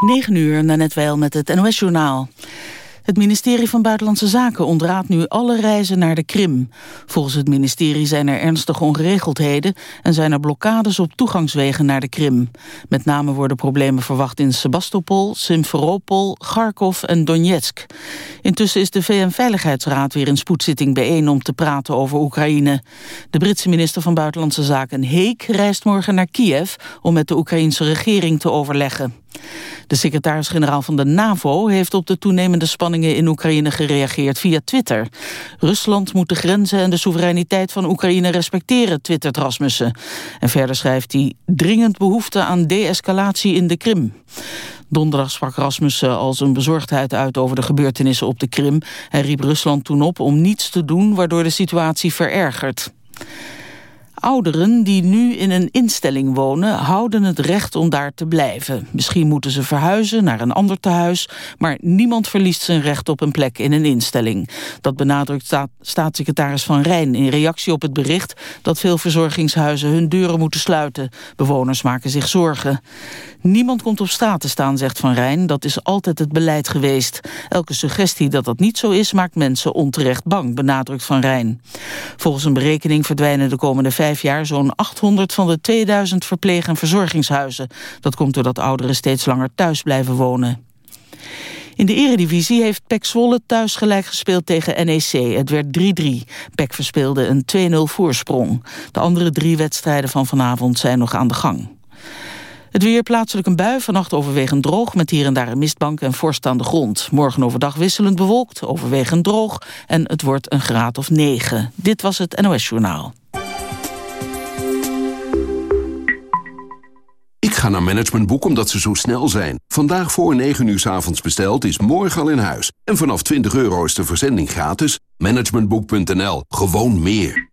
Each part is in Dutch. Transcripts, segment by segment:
9 uur, net wel met het NOS-journaal. Het ministerie van Buitenlandse Zaken ontraadt nu alle reizen naar de Krim. Volgens het ministerie zijn er ernstige ongeregeldheden... en zijn er blokkades op toegangswegen naar de Krim. Met name worden problemen verwacht in Sebastopol, Simferopol, Kharkov en Donetsk. Intussen is de VN-veiligheidsraad weer in spoedzitting bijeen... om te praten over Oekraïne. De Britse minister van Buitenlandse Zaken Heek reist morgen naar Kiev... om met de Oekraïnse regering te overleggen. De secretaris-generaal van de NAVO heeft op de toenemende spanningen in Oekraïne gereageerd via Twitter. Rusland moet de grenzen en de soevereiniteit van Oekraïne respecteren, twittert Rasmussen. En verder schrijft hij dringend behoefte aan de-escalatie in de Krim. Donderdag sprak Rasmussen al zijn bezorgdheid uit over de gebeurtenissen op de Krim. Hij riep Rusland toen op om niets te doen waardoor de situatie verergert. Ouderen die nu in een instelling wonen houden het recht om daar te blijven. Misschien moeten ze verhuizen naar een ander tehuis, maar niemand verliest zijn recht op een plek in een instelling. Dat benadrukt staatssecretaris Van Rijn in reactie op het bericht dat veel verzorgingshuizen hun deuren moeten sluiten. Bewoners maken zich zorgen. Niemand komt op straat te staan, zegt Van Rijn. Dat is altijd het beleid geweest. Elke suggestie dat dat niet zo is, maakt mensen onterecht bang, benadrukt Van Rijn. Volgens een berekening verdwijnen de komende vijf jaar zo'n 800 van de 2000 verpleeg- en verzorgingshuizen. Dat komt doordat ouderen steeds langer thuis blijven wonen. In de eredivisie heeft PEC Zwolle thuis gelijk gespeeld tegen NEC. Het werd 3-3. PEC verspeelde een 2-0 voorsprong. De andere drie wedstrijden van vanavond zijn nog aan de gang. Het weer plaatselijk een bui, vannacht overwegend droog... met hier en daar een mistbank en vorst aan de grond. Morgen overdag wisselend bewolkt, overwegend droog... en het wordt een graad of 9. Dit was het NOS Journaal. Ik ga naar Managementboek omdat ze zo snel zijn. Vandaag voor 9 uur s avonds besteld is morgen al in huis. En vanaf 20 euro is de verzending gratis. Managementboek.nl. Gewoon meer.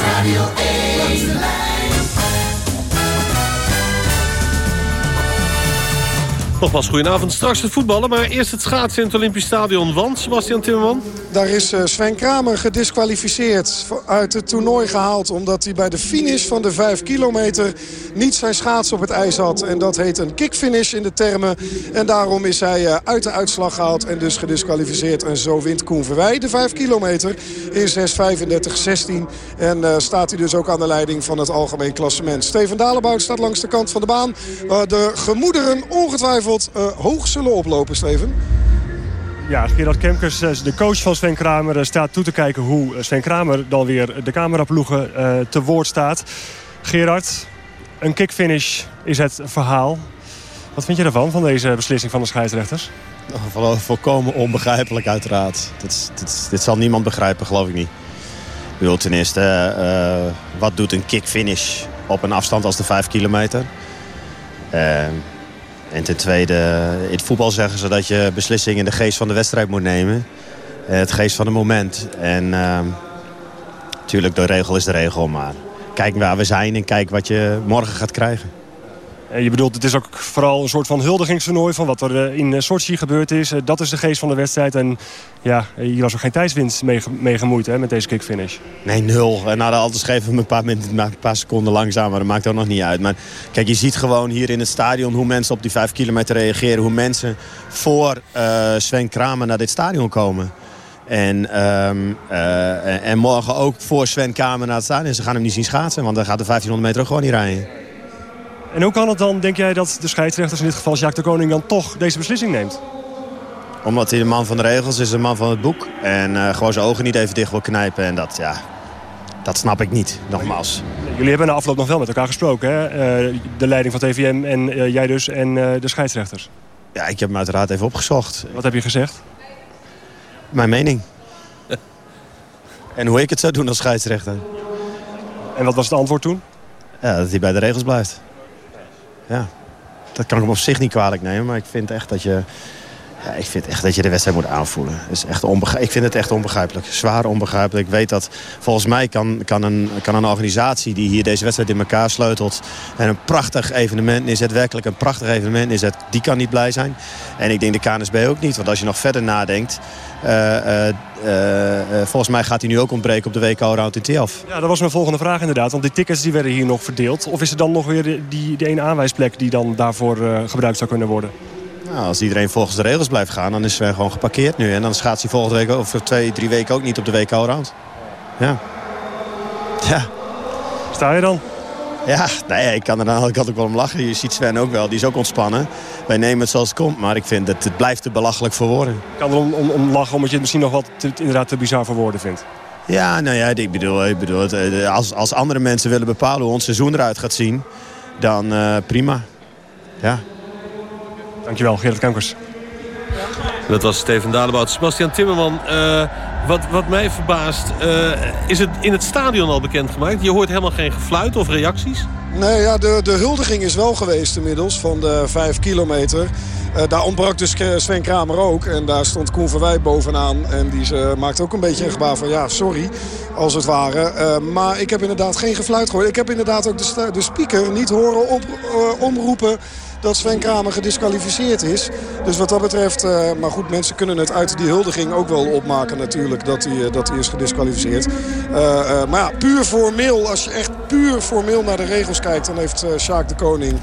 Radio A. Nogmaals, goedenavond. Straks het voetballen, maar eerst het schaatsen in het Olympisch Stadion. Want, Sebastian Timmerman? Daar is eh, Sven Kramer gedisqualificeerd, uit het toernooi gehaald... omdat hij bij de finish van de 5 kilometer niet zijn schaats op het ijs had. En dat heet een kickfinish in de termen. En daarom is hij eh, uit de uitslag gehaald en dus gedisqualificeerd. En zo wint Koen Verwij de 5 kilometer in 6.35.16. En uh, staat hij dus ook aan de leiding van het algemeen klassement. Steven Dalebout staat langs de kant van de baan. waar de gemoederen ongetwijfeld uh, hoog zullen oplopen, Steven? Ja, Gerard Kemkers, eh, de coach van Sven Kramer, eh, staat toe te kijken hoe Sven Kramer dan weer de cameraploegen uh, te woord staat. Gerard, een kickfinish is het verhaal. Wat vind je ervan, van deze beslissing van de scheidsrechters? Nou, volkomen onbegrijpelijk uiteraard. Dit, dit, dit, zal niemand begrijpen, geloof ik niet. Ik bedoel, ten eerste, uh, wat doet een kickfinish op een afstand als de 5 kilometer? Uh, en ten tweede, in het voetbal zeggen ze dat je beslissingen in de geest van de wedstrijd moet nemen. Eh, het geest van het moment. En natuurlijk, uh, de regel is de regel. Maar kijk waar we zijn en kijk wat je morgen gaat krijgen. En je bedoelt, het is ook vooral een soort van huldigingstoernooi... van wat er eh, in Sochi gebeurd is. Eh, dat is de geest van de wedstrijd. En ja, hier was ook geen tijdswinst mee, gemoeid hè, met deze kickfinish. Nee, nul. En nou, altijd schreven we een paar, minuten, een paar seconden langzamer. Dat maakt ook nog niet uit. Maar kijk, je ziet gewoon hier in het stadion... hoe mensen op die vijf kilometer reageren. Hoe mensen voor Sven Kramer naar dit stadion komen. En, uh, en morgen ook voor Sven Kramer naar het stadion. Ze gaan hem niet zien schaatsen, want dan gaat de 1500 meter gewoon niet rijden. En hoe kan het dan, denk jij, dat de scheidsrechters, in dit geval Jacques de Koning... dan toch deze beslissing neemt? Omdat hij de man van de regels is, een man van het boek. En uh, gewoon zijn ogen niet even dicht wil knijpen. En dat, ja, dat snap ik niet, nogmaals. Jullie hebben na afloop nog wel met elkaar gesproken, hè? Uh, de leiding van TVM en uh, jij dus en de scheidsrechters. Ja, ik heb hem uiteraard even opgezocht. Wat heb je gezegd? Mijn mening. en hoe ik het zou doen als scheidsrechter. En wat was het antwoord toen? Ja, dat hij bij de regels blijft. Ja. dat kan ik hem op zich niet kwalijk nemen. Maar ik vind echt dat je ja, ik vind echt dat je de wedstrijd moet aanvoelen. is echt ik vind het echt onbegrijpelijk. Zwaar onbegrijpelijk. Ik weet dat volgens mij kan, kan, een, kan een organisatie die hier deze wedstrijd in elkaar sleutelt... en een prachtig evenement neerzet, werkelijk een prachtig evenement neerzet... die kan niet blij zijn. En ik denk de KNSB ook niet. Want als je nog verder nadenkt... Uh, uh, volgens mij gaat hij nu ook ontbreken op de WK Round in Tiaf. Ja, dat was mijn volgende vraag inderdaad. Want die tickets die werden hier nog verdeeld. Of is er dan nog weer die, die ene aanwijsplek die dan daarvoor gebruikt zou kunnen worden? Nou, als iedereen volgens de regels blijft gaan, dan is Sven gewoon geparkeerd nu. En dan schaats hij volgende week of twee, drie weken ook niet op de WK Round. Ja. Ja. Sta je dan? Ja, nee, ik kan er dan ook wel om lachen. Je ziet Sven ook wel, die is ook ontspannen. Wij nemen het zoals het komt, maar ik vind dat het blijft te belachelijk voor woorden. Ik kan er om, om, om lachen omdat je het misschien nog wat te, inderdaad te bizar voor woorden vindt. Ja, nou ja, ik bedoel, ik bedoel eh, als, als andere mensen willen bepalen hoe ons seizoen eruit gaat zien, dan uh, prima. Ja. Dankjewel, Gerrit Kankers. Dat was Steven Dalebout. Sebastian Timmerman, uh, wat, wat mij verbaast... Uh, is het in het stadion al bekendgemaakt? Je hoort helemaal geen gefluit of reacties? Nee, ja, de, de huldiging is wel geweest inmiddels van de 5 kilometer. Uh, daar ontbrak dus Sven Kramer ook. En daar stond Koen Verwij bovenaan. En die uh, maakte ook een beetje een gebaar van ja, sorry, als het ware. Uh, maar ik heb inderdaad geen gefluit gehoord. Ik heb inderdaad ook de, de speaker niet horen op, omroepen dat Sven Kramer gedisqualificeerd is. Dus wat dat betreft, uh, maar goed, mensen kunnen het uit die huldiging ook wel opmaken natuurlijk dat hij, uh, dat is gedisqualificeerd. Uh, maar ja, puur formeel, als je echt puur formeel naar de regels kijkt, dan heeft Sjaak de Koning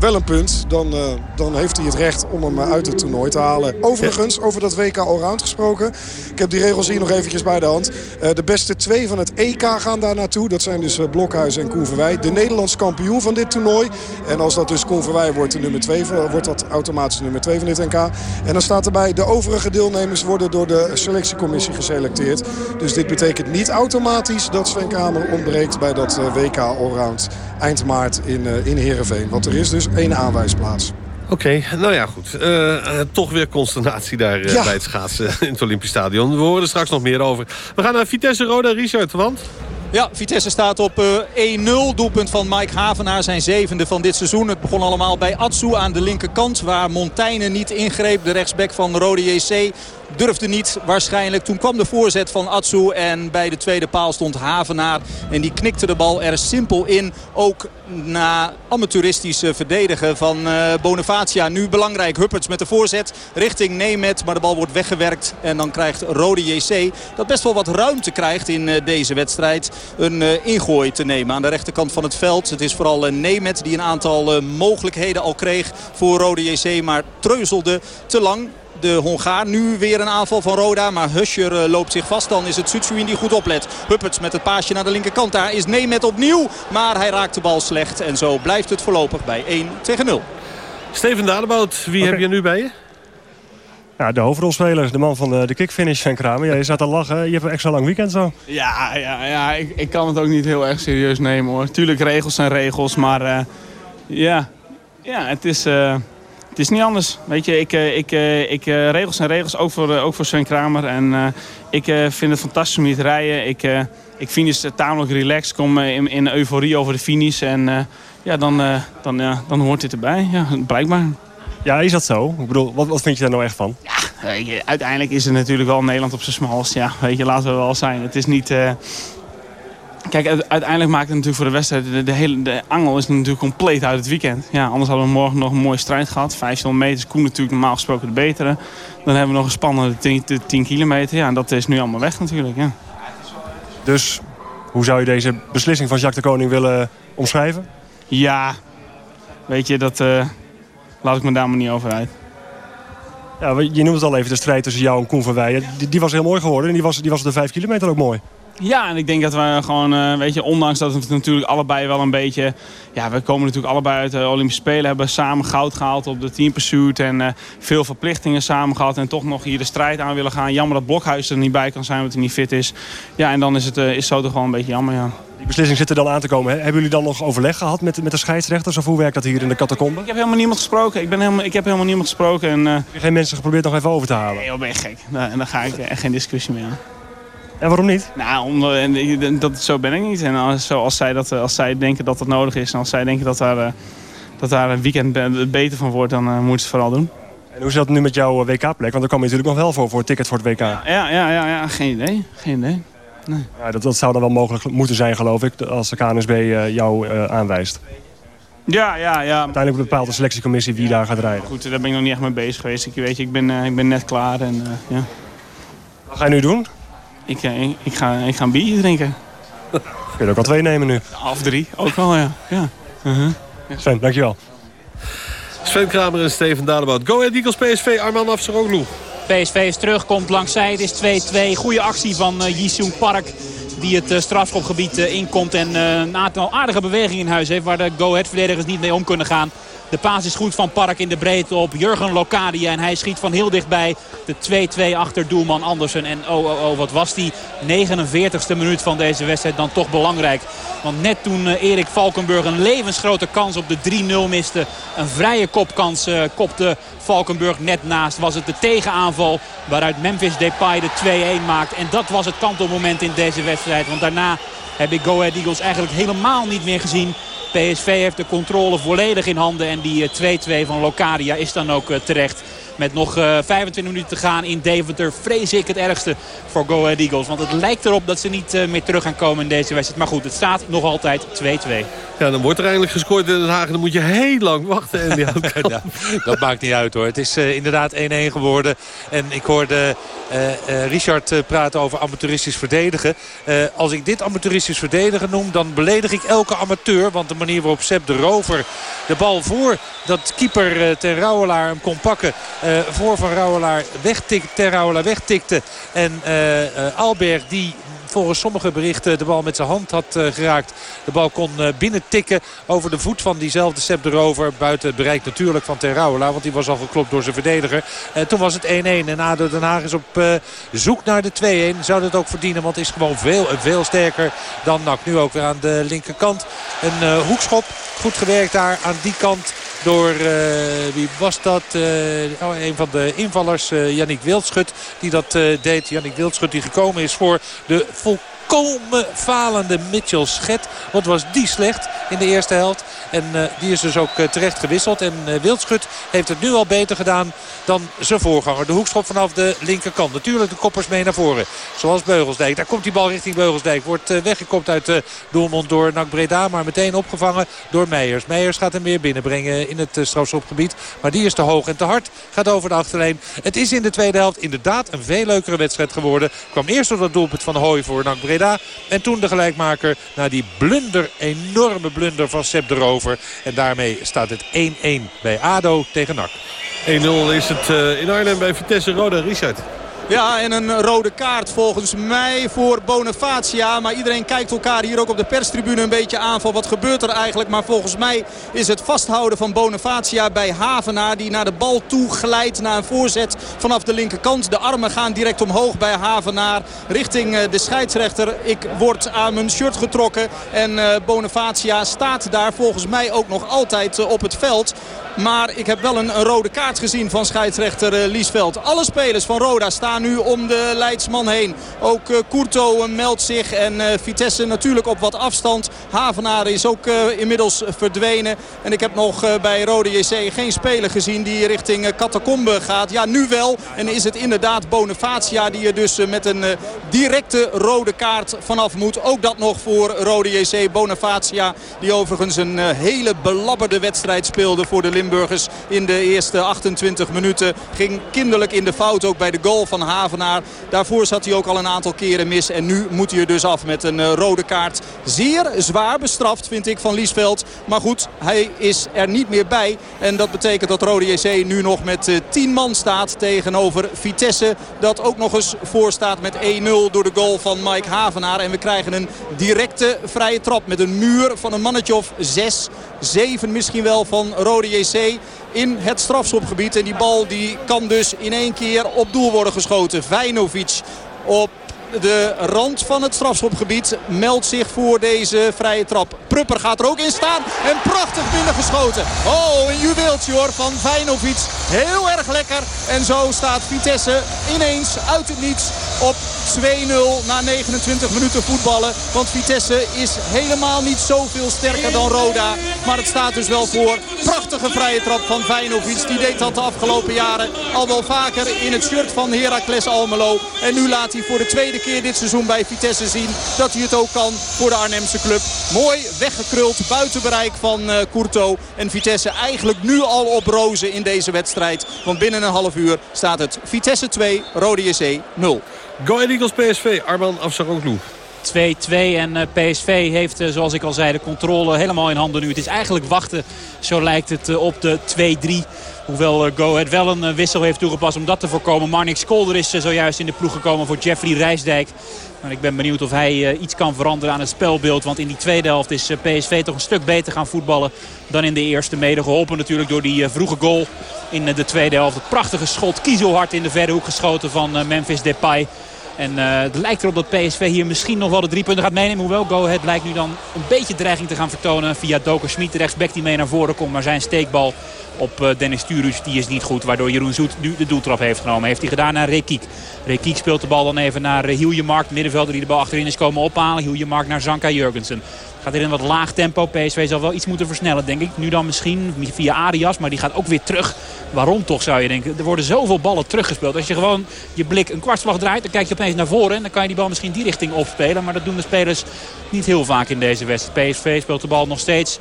wel een punt. Dan, dan heeft hij het recht om hem uit het toernooi te halen. Overigens, over dat WK Allround gesproken. Ik heb die regels hier nog eventjes bij de hand. de beste twee van het EK gaan daar naartoe. Dat zijn dus Blokhuis en Koen Verwij. De Nederlands kampioen van dit toernooi. En als dat dus Koen Verwij wordt nummer 2, wordt dat automatisch nummer 2 van dit NK. En dan staat erbij, de overige deelnemers worden door de selectiecommissie geselecteerd. Dus dit betekent niet automatisch dat Sven Kamer ontbreekt bij dat eh, WK Allround eind maart in, eh, in Heerenveen. Want er is dus één aanwijsplaats. Oké, nou ja, goed. Uh, toch weer consternatie daar bij het schaatsen in het Olympisch Stadion. We horen er straks nog meer over. We gaan naar Vitesse Roda, Richard, want... Ja, Vitesse staat op 1-0. Eh, Doelpunt van Mike Havenaar, zijn zevende van dit seizoen. Het begon allemaal bij Atsu aan de linkerkant... waar Montaigne niet ingreep, de rechtsback van Rode JC durfde niet waarschijnlijk. Toen kwam de voorzet van Atsu en bij de tweede paal stond Havenaar. En die knikte de bal er simpel in. Ook na amateuristische verdedigen van uh, Bonifacia. Nu belangrijk. Hupperts met de voorzet richting Nemet. Maar de bal wordt weggewerkt. En dan krijgt Rode JC dat best wel wat ruimte krijgt in uh, deze wedstrijd. Een uh, ingooi te nemen aan de rechterkant van het veld. Het is vooral Nemet die een aantal mogelijkheden al kreeg voor Rode JC. Maar treuzelde te lang de Hongaar. Nu weer een aanval van Roda. Maar Huscher eh, loopt zich vast. Dan is het Sutsuin die goed oplet. Hupperts met het paasje naar de linkerkant. Daar is Nemet opnieuw. Maar hij raakt de bal slecht. En zo blijft het voorlopig bij 1 tegen 0. Steven Dadebout, wie heb je nu bij je? Ja, de hoofdrolspeler, de man van de, de kickfinish van Kramer. Ja, je zat te lachen, je hebt een extra lang weekend zo. Ja, ja, ja ik, ik kan het ook niet heel erg serieus nemen hoor. Tuurlijk, regels zijn regels, maar uh, ja, ja, het is... Uh, het is niet anders. Weet je, ik, eh, ik, eh, ik, uh, regels zijn regels, ook voor, ook voor Sven Kramer. En ik vind het fantastisch om hier te rijden. Ik, ik finish tamelijk relaxed, kom in, in euforie over de finish. En ja, dan, dan, dan hoort dit erbij, ja, blijkbaar. Ja, is dat zo? Ik bedoel, wat, wat vind je daar nou echt van? Ja, uiteindelijk is het natuurlijk wel Nederland op zijn smalst. Ja, weet je, laten we wel zijn. Het is niet... Kijk, uiteindelijk maakt het natuurlijk voor de wedstrijd... De, de, hele de angel is natuurlijk compleet uit het weekend. Ja, anders hadden we morgen nog een mooie strijd gehad. 500 meter Koen natuurlijk normaal gesproken de betere. Dan hebben we nog een spannende 10, 10 kilometer. Ja, en dat is nu allemaal weg natuurlijk. Ja. Dus hoe zou je deze beslissing van Jacques de Koning willen omschrijven? Ja, weet je, dat uh, laat ik me daar maar niet over uit. Ja, je noemt het al even, de strijd tussen jou en Koen van Weijen. Die, die was heel mooi geworden en die was, die was de 5 kilometer ook mooi. Ja, en ik denk dat we gewoon, uh, weet je, ondanks dat we natuurlijk allebei wel een beetje... Ja, we komen natuurlijk allebei uit de Olympische Spelen. Hebben samen goud gehaald op de team pursuit. En uh, veel verplichtingen samen gehad. En toch nog hier de strijd aan willen gaan. Jammer dat Blokhuis er niet bij kan zijn, omdat hij niet fit is. Ja, en dan is het uh, is zo toch gewoon een beetje jammer, ja. Die beslissing zit er dan aan te komen. Hebben jullie dan nog overleg gehad met, met de scheidsrechters? Of hoe werkt dat hier in de catacombe? Ik heb helemaal niemand gesproken. Ik, ben helemaal, ik heb helemaal niemand gesproken. En, geen mensen geprobeerd nog even over te halen? Nee, joh, ben je gek. En daar ga ik echt geen discussie meer aan. En waarom niet? Nou, omdat, dat, zo ben ik niet. En als, als, zij dat, als zij denken dat dat nodig is en als zij denken dat daar, eh, dat daar een weekend het beter van wordt, dan moeten ze het vooral doen. En hoe zit dat nu met jouw WK-plek? Want daar kwam je natuurlijk nog wel voor, voor het ticket voor het WK. Ja, ja, ja, ja, geen idee. Geen idee. Nee. Ja, dat, dat zou dan wel mogelijk moeten zijn, geloof ik, als de KNSB jou aanwijst. Ja, ja, ja. Uiteindelijk bepaalt de selectiecommissie wie daar gaat rijden. Goed, daar ben ik nog niet echt mee bezig geweest. Ik, weet je, ik, ben, ik ben net klaar. En, uh, ja. Wat ga je nu doen? Ik, ik, ik, ga, ik ga een biertje drinken. Kun je ook al twee nemen nu? Half drie, ook wel, ja. ja. Uh -huh. Sven, dankjewel. Sven Kramer en Steven Dadebout. Go Ahead Eagles PSV, Arman Afsaroglu. PSV is terug, komt langs zij. Het is 2-2. Goede actie van uh, Jisung Park die het strafschopgebied inkomt en een aantal aardige bewegingen in huis heeft... waar de Go Ahead verdedigers niet mee om kunnen gaan. De paas is goed van Park in de breedte op Jurgen Locadia. En hij schiet van heel dichtbij de 2-2 achter doelman Andersen. En oh, oh, oh, wat was die 49ste minuut van deze wedstrijd dan toch belangrijk. Want net toen uh, Erik Valkenburg een levensgrote kans op de 3-0 miste. Een vrije kopkans uh, kopte Valkenburg net naast. Was het de tegenaanval waaruit Memphis Depay de 2-1 maakt. En dat was het kantelmoment in deze wedstrijd. Want daarna heb ik Go Ahead Eagles eigenlijk helemaal niet meer gezien. PSV heeft de controle volledig in handen. En die 2-2 van Locadia is dan ook terecht. Met nog 25 minuten te gaan in Deventer vrees ik het ergste voor Go Ahead Eagles. Want het lijkt erop dat ze niet meer terug gaan komen in deze wedstrijd. Maar goed, het staat nog altijd 2-2. Ja, dan wordt er eindelijk gescoord in Den Haag. Dan moet je heel lang wachten. En ja, dat maakt niet uit hoor. Het is uh, inderdaad 1-1 geworden. En ik hoorde uh, uh, Richard praten over amateuristisch verdedigen. als ik dit amateuristisch verdedigen noem, dan beledig ik elke amateur. Want de manier waarop Sepp de Rover de bal voor dat keeper ten Rouwelaar hem kon pakken. Voor Van Rouwelaar wegtikte, ten Rouwelaar wegtikte. En Alberg die volgens sommige berichten de bal met zijn hand had geraakt. De bal kon uh, binnen tikken over de voet van diezelfde Sepp de Rover. Buiten het bereik natuurlijk van Terrouwela. Want die was al geklopt door zijn verdediger. Uh, toen was het 1-1. En ADO Den Haag is op zoek naar de 2-1. Zou dat ook verdienen. Want is gewoon veel veel sterker dan NAC. Nu ook weer aan de linkerkant. Een hoekschop. Goed gewerkt daar aan die kant door, uh, wie was dat? Uh, oh, een van de invallers, uh, Yannick Wildschut, die dat deed. Yannick Wildschut die gekomen is voor de volkomen falende Mitchell Schet. Wat was die slecht in de eerste helft. En uh, die is dus ook uh, terecht gewisseld. En uh, Wildschut heeft het nu al beter gedaan dan zijn voorganger. De hoekschop vanaf de linkerkant. Natuurlijk de koppers mee naar voren. Zoals Beugelsdijk. Daar komt die bal richting Beugelsdijk. Wordt weggekopt uit doelmond door Nak Breda. Maar meteen opgevangen door Meijers. Meijers gaat hem weer binnenbrengen in het strafschopgebied. Maar die is te hoog en te hard. Gaat over de achterlijn. Het is in de tweede helft inderdaad een veel leukere wedstrijd geworden. Kwam eerst door dat doelpunt van Hooi voor Nak Breda. En toen de gelijkmaker na die blunder, enorme blunder van Seb de Rover. En daarmee staat het 1-1 bij ADO tegen NAC. 1-0 is het uh, in Arnhem bij Vitesse Roda. Richard. Ja, en een rode kaart volgens mij voor Bonifacia. Maar iedereen kijkt elkaar hier ook op de perstribune een beetje aan van wat gebeurt er eigenlijk. Maar volgens mij is het vasthouden van Bonifacia bij Havenaar. Die naar de bal toe glijdt na een voorzet vanaf de linkerkant. De armen gaan direct omhoog bij Havenaar richting de scheidsrechter. Ik word aan mijn shirt getrokken. En Bonifacia staat daar volgens mij ook nog altijd op het veld. Maar ik heb wel een, rode kaart gezien van scheidsrechter Liesveld. Alle spelers van Roda staan nu om de Leidsman heen. Ook uh, meldt zich en Vitesse natuurlijk op wat afstand. Havenaar is ook inmiddels verdwenen. En ik heb nog bij Rode JC geen speler gezien die richting Catacombe gaat. Ja, nu wel. En is het inderdaad Bonifacia die er dus met een directe rode kaart vanaf moet. Ook dat nog voor Rode JC. Bonifacia die overigens een hele belabberde wedstrijd speelde voor de In de eerste 28 minuten. Ging kinderlijk in de fout ook bij de goal van Havenaar. Daarvoor zat hij ook al een aantal keren mis. En nu moet hij er dus af met een uh, rode kaart. Zeer zwaar bestraft vind ik van Liesveld. Maar goed, hij is er niet meer bij. En dat betekent dat Rode JC nu nog met uh, 10 man staat tegenover Vitesse. Dat ook nog eens voor staat met 1-0 door de goal van Mike Havenaar. En we krijgen een directe vrije trap met een muur van een mannetje of 6, 7 misschien wel van Rode JC in het strafschopgebied. En die bal die kan dus in één keer op doel worden geschoten. Vajnovic op de rand van het strafschopgebied meldt zich voor deze vrije trap. Prupper gaat er ook in staan en prachtig binnengeschoten. Oh, een juweeltje hoor van Vijnovic. Heel erg lekker. En zo staat Vitesse ineens uit het niets op 2-0 na 29 minuten voetballen. Want Vitesse is helemaal niet zoveel sterker dan Roda. Maar het staat dus wel voor. Prachtige vrije trap van Vijnovic. Die deed dat de afgelopen jaren al wel vaker in het shirt van Heracles Almelo. En nu laat hij voor de tweede keer dit seizoen bij Vitesse zien dat hij het ook kan voor de Arnhemse club. Mooi weggekruld buiten bereik van uh. En Vitesse eigenlijk nu al op rozen in deze wedstrijd. Want binnen een half uur staat het Vitesse 2, Rode JC 0. Go Ahead Eagles PSV, Arman Afsaroglu. 2-2 en eh, PSV heeft, eh, zoals ik al zei, de controle helemaal in handen nu. Het is eigenlijk wachten, zo lijkt het, eh, op de 2-3. Hoewel Go Ahead wel een wissel heeft toegepast om dat te voorkomen. Marnix Kolder is zojuist in de ploeg gekomen voor Jeffrey Rijsdijk. Maar ik ben benieuwd of hij iets kan veranderen aan het spelbeeld. Want in die tweede helft is PSV toch een stuk beter gaan voetballen dan in de eerste. Mede geholpen natuurlijk door die vroege goal in de tweede helft. Prachtige schot kiezelhard in de verre hoek geschoten van Memphis Depay. En uh, het lijkt erop dat PSV hier misschien nog wel de drie punten gaat meenemen. Hoewel Go Ahead lijkt nu dan een beetje dreiging te gaan vertonen via Doker Schmid. Rechtsback die mee naar voren komt. Maar zijn steekbal op uh, Dennis Turus die is niet goed. Waardoor Jeroen Zoet nu de doeltrap heeft genomen. Heeft hij gedaan naar Rekiek. Rekiek speelt de bal dan even naar uh, Hiljemark. Middenvelder die de bal achterin is komen ophalen. Hiljemark naar Zanka Jurgensen. Gaat er in wat laag tempo. PSV zal wel iets moeten versnellen, denk ik. Nu dan misschien via Arias, maar die gaat ook weer terug. Waarom toch, zou je denken? Er worden zoveel ballen teruggespeeld. Als je gewoon je blik een kwartslag draait, dan kijk je opeens naar voren. En dan kan je die bal misschien die richting opspelen. Maar dat doen de spelers niet heel vaak in deze wedstrijd. PSV speelt de bal nog steeds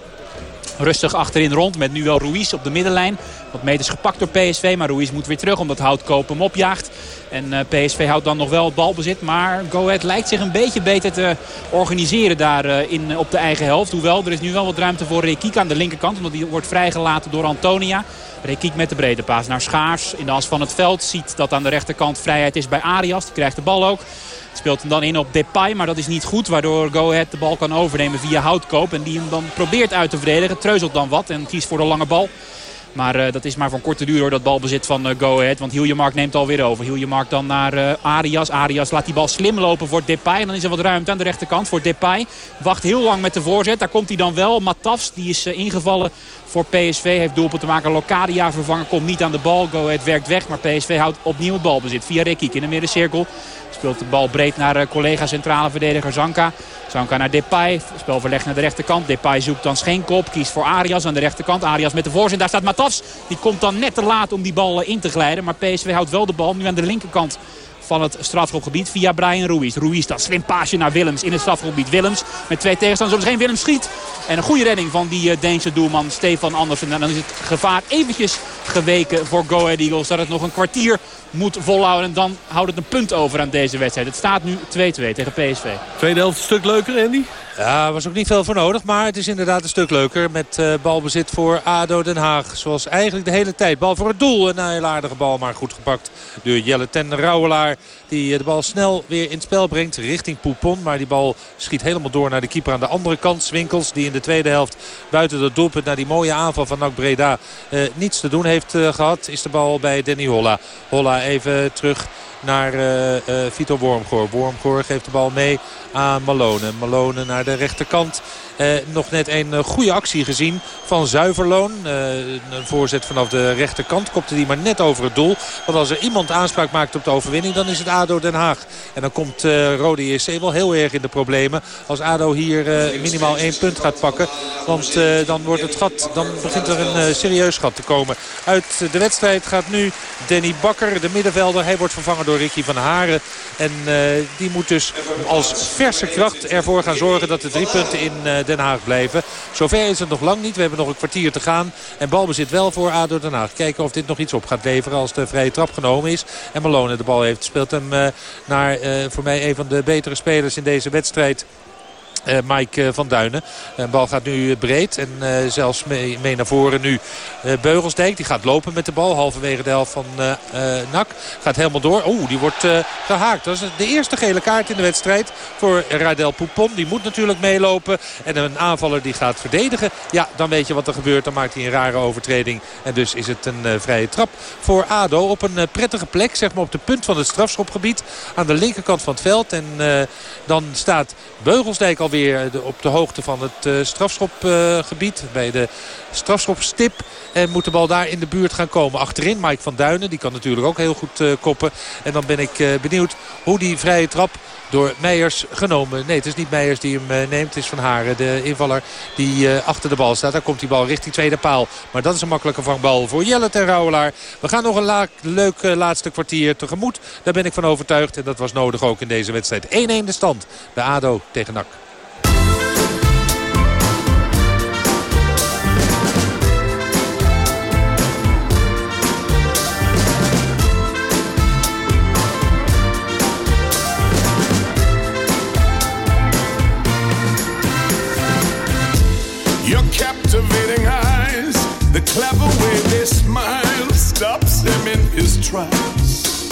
rustig achterin rond. Met nu wel Ruiz op de middenlijn. Wat meters gepakt door PSV. Maar Ruiz moet weer terug omdat Houtkoop hem opjaagt. En eh, PSV houdt dan nog wel het balbezit. Maar Go Ahead lijkt zich een beetje beter te organiseren daar uh, in, op de eigen helft. Hoewel, er is nu wel wat ruimte voor Rekiek aan de linkerkant. Omdat die wordt vrijgelaten door Antonia. Rekiek met de brede paas naar Schaars. In de as van het veld ziet dat aan de rechterkant vrijheid is bij Arias. Die krijgt de bal ook. Speelt hem dan in op Depay, maar dat is niet goed. Waardoor Go Ahead de bal kan overnemen via Houtkoop. En die hem dan probeert uit te verdedigen. Treuzelt dan wat en kiest voor de lange bal. Maar uh, dat is maar van korte duur hoor, dat balbezit van uh, Go Ahead. Want Hiljemark neemt alweer over. Hiljemark dan naar uh, Arias. Arias laat die bal slim lopen voor Depay. En dan is er wat ruimte aan de rechterkant voor Depay. Wacht heel lang met de voorzet. Daar komt hij dan wel. Matafs, die is ingevallen voor PSV. Heeft doelpunt te maken. Locadia vervangen. Komt niet aan de bal. Go Ahead werkt weg. Maar PSV houdt opnieuw het balbezit. Via Rekiek in de middencirkel. Speelt de bal breed naar collega centrale verdediger Zanka. Zanka naar Depay. Spel verlegd naar de rechterkant. Depay zoekt dan Schenkoop. Kiest voor Arias aan de rechterkant. Arias met de voorzin. Daar staat Matas. Die komt dan net te laat om die bal in te glijden. Maar PSV houdt wel de bal. Nu aan de linkerkant van het strafschopgebied via Brian Ruiz. Ruiz dat slim paasje naar Willems in het strafschopgebied. Willems met twee tegenstanders zich heen. Willems schiet. En een goede redding van die Deense doelman Stefan Andersen. En dan is het gevaar eventjes geweken voor Go Ahead Eagles. Dat het nog een kwartier moet volhouden. En dan houdt het een punt over aan deze wedstrijd. Het staat nu 2-2 tegen PSV. Tweede helft een stuk leuker, Andy? Ja, er was ook niet veel voor nodig. Maar het is inderdaad een stuk leuker met uh, balbezit voor ADO Den Haag. Zoals eigenlijk de hele tijd. Bal voor het doel. Een heel aardige bal, maar goed gepakt door Jelle ten Rauwelaar. Die eh, de bal snel weer in het spel brengt richting Poupon. Maar die bal schiet helemaal door naar de keeper aan de andere kant. Swinkels die in de tweede helft buiten het doelpunt naar die mooie aanval van NAC Breda eh, niets te doen heeft uh, gehad. Is de bal bij Danny Holla. Holla even terug naar uh, uh, Vito Wormgoor. Wormgoor geeft de bal mee aan Malone. Malone naar de rechterkant. Eh, nog net een uh, goede actie gezien van Zuiverloon. Uh, een voorzet vanaf de rechterkant. Kopte die maar net over het doel. Want als er iemand aanspraak maakt op de overwinning dan is het ADO Den Haag. En dan komt Rode JC wel heel erg in de problemen. Als ADO hier minimaal één punt gaat pakken. Want dan, wordt het gat, dan begint er een serieus gat te komen. Uit de wedstrijd gaat nu Danny Bakker, de middenvelder. Hij wordt vervangen door Ricky van Haren. En die moet dus als verse kracht ervoor gaan zorgen dat de drie punten in Den Haag blijven. Zover is het nog lang niet. We hebben nog een kwartier te gaan. En balbezit wel voor ADO Den Haag. Kijken of dit nog iets op gaat leveren als de vrije trap genomen is. En Malone de bal heeft. Speelt hem uh, naar voor mij een van de betere spelers in deze wedstrijd. Uh, Mike van Duinen. De bal gaat nu breed en zelfs mee, mee, naar voren nu Beugelsdijk. Die gaat lopen met de bal halverwege de helft van NAC. Gaat helemaal door. Oeh, die wordt gehaakt. Dat is de eerste gele kaart in de wedstrijd voor Radel Poupon. Die moet natuurlijk meelopen. En een aanvaller die gaat verdedigen. Ja, dan weet je wat er gebeurt. Dan maakt hij een rare overtreding. En dus is het een vrije trap voor ADO. Op een prettige plek, zeg maar op de punt van het strafschopgebied. Aan de linkerkant van het veld. En dan staat Beugelsdijk al alweer op de hoogte van het strafschopgebied. bij de strafschopstip. En moet de bal daar in de buurt gaan komen. Achterin Mike van Duinen. Die kan natuurlijk ook heel goed koppen. En dan ben ik benieuwd hoe die vrije trap door Meijers genomen. Nee, het is niet Meijers die hem neemt. Het is Van Haren, de invaller die achter de bal staat. Daar komt die bal richting tweede paal. Maar dat is een makkelijke vangbal voor Jelle ten Rouwelaar. We gaan nog een leuk laatste kwartier tegemoet. Daar ben ik van overtuigd. En dat was nodig ook in deze wedstrijd. 1-1 de stand bij ADO tegen NAC. Your captivating eyes, the clever way they smile stops him in his tracks.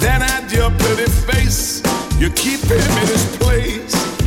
Then at your pretty face, you keep him in his place.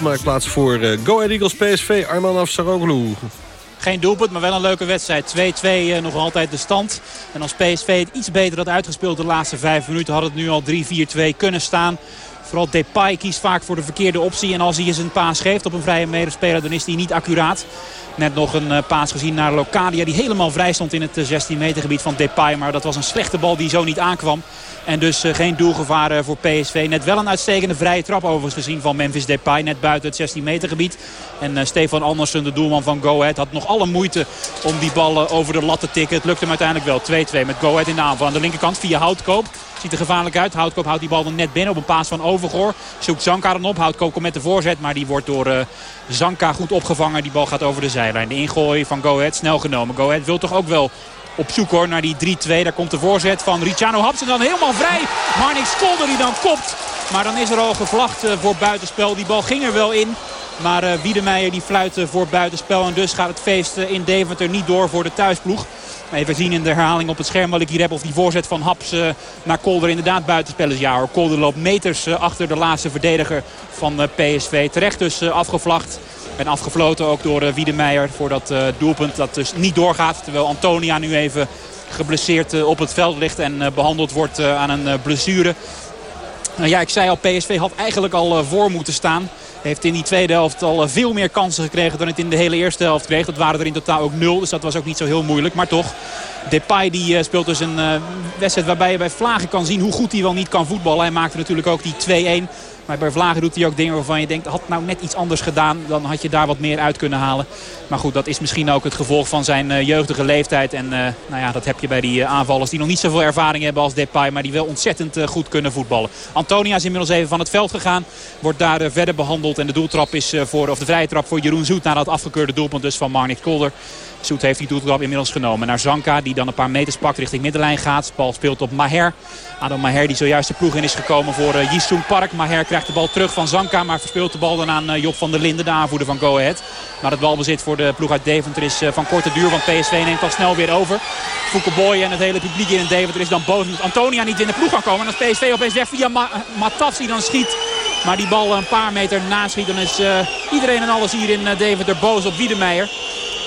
Maakt plaats voor eh, Go Ahead Eagles PSV Arman Afsaroglu. Geen doelpunt, maar wel een leuke wedstrijd. 2-2 eh, nog altijd de stand. En als PSV het iets beter had uitgespeeld de laatste vijf minuten... had het nu al 3-4-2 kunnen staan. Vooral Depay kiest vaak voor de verkeerde optie. En als hij eens een paas geeft op een vrije medespeler, dan is hij niet accuraat. Net nog een eh, paas gezien naar Locadia die helemaal vrij stond in het 16 meter gebied van Depay. Maar dat was een slechte bal die zo niet aankwam. En dus eh, geen doelgevaar eh, voor PSV. Net wel een uitstekende vrije trap overigens gezien van Memphis Depay. Net buiten het 16 meter gebied. En eh, Stefan Andersen, de doelman van Go Ahead, had nog alle moeite om die bal eh, over de lat te tikken. Het lukte hem uiteindelijk wel. 2-2 met Go Ahead in de aanval. Aan de linkerkant via Houtkoop. Ziet er gevaarlijk uit. Houtkoop houdt die bal dan net binnen op een paas van Overgoor. Zoekt Zanka dan op. Houtkoop komt met de voorzet. Maar die wordt door eh, Zanka goed opgevangen. Die bal gaat over de zijlijn. De ingooi van Go Ahead snel genomen. Go Ahead wil toch ook wel op zoek hoor naar die 3-2. Daar komt de voorzet van Ricciano Haps. En dan helemaal vrij. Marnix Kolder die dan kopt. Maar dan is er al gevlacht eh, voor buitenspel. Die bal ging er wel in. Maar uh, Wiedemeijer die fluit eh, voor buitenspel. En dus gaat het feest eh, in Deventer niet door voor de thuisploeg. Even zien in de herhaling op het scherm wat ik hier heb. Of die voorzet van Haps eh, naar Kolder inderdaad buitenspel is. Ja hoor, Kolder loopt meters eh, achter de laatste verdediger van eh, PSV. Terecht dus afgevlacht. En afgefloten ook door Wiedemeijer voor dat doelpunt dat dus niet doorgaat. Terwijl Antonia nu even geblesseerd op het veld ligt en eh, behandeld wordt aan een blessure. Nou ja, ik zei al, PSV had eigenlijk al eh, voor moeten staan. Heeft in die tweede helft al veel meer kansen gekregen dan het in de hele eerste helft kreeg. Dat waren er in totaal ook nul. Dus dat was ook niet zo heel moeilijk. Maar toch, Depay die speelt dus een wedstrijd waarbij je bij Vlagen kan zien hoe goed hij wel niet kan voetballen. Hij maakte natuurlijk ook die 2-1. Maar bij Vlagen doet hij ook dingen waarvan je denkt... had nou net iets anders gedaan, dan had je daar wat meer uit kunnen halen. Maar goed, dat is misschien ook het gevolg van zijn uh, jeugdige leeftijd. En uh, nou ja, dat heb je bij die uh, aanvallers die nog niet zoveel ervaring hebben als Depay... maar die wel ontzettend goed kunnen voetballen. Antonia is inmiddels even van het veld gegaan. Wordt daar verder behandeld. En de doeltrap is voor, of de vrije trap voor Jeroen Zoet... na dat afgekeurde doelpunt dus van Marnik Kolder. Zoet heeft die doeltrap inmiddels genomen naar Zanka. Die dan een paar meters pakt richting middenlijn gaat. Bal speelt op Maher. Adam Maher die zojuist de ploeg in is gekomen voor uh, Park. Maher krijgt de bal terug van Zanka. Maar verspeelt de bal dan aan uh, Job van der Linden. De aanvoerder van Go Ahead. Maar het balbezit voor de ploeg uit Deventer is uh, van korte duur. Want PSV neemt al snel weer over. Boy en het hele publiek in Deventer is dan boos. Antonia niet in de ploeg kan komen. En als PSV opeens weg via Ma die dan schiet. Maar die bal een paar meter naschiet. Dan is iedereen en alles hier in Deventer boos op Wiedemeijer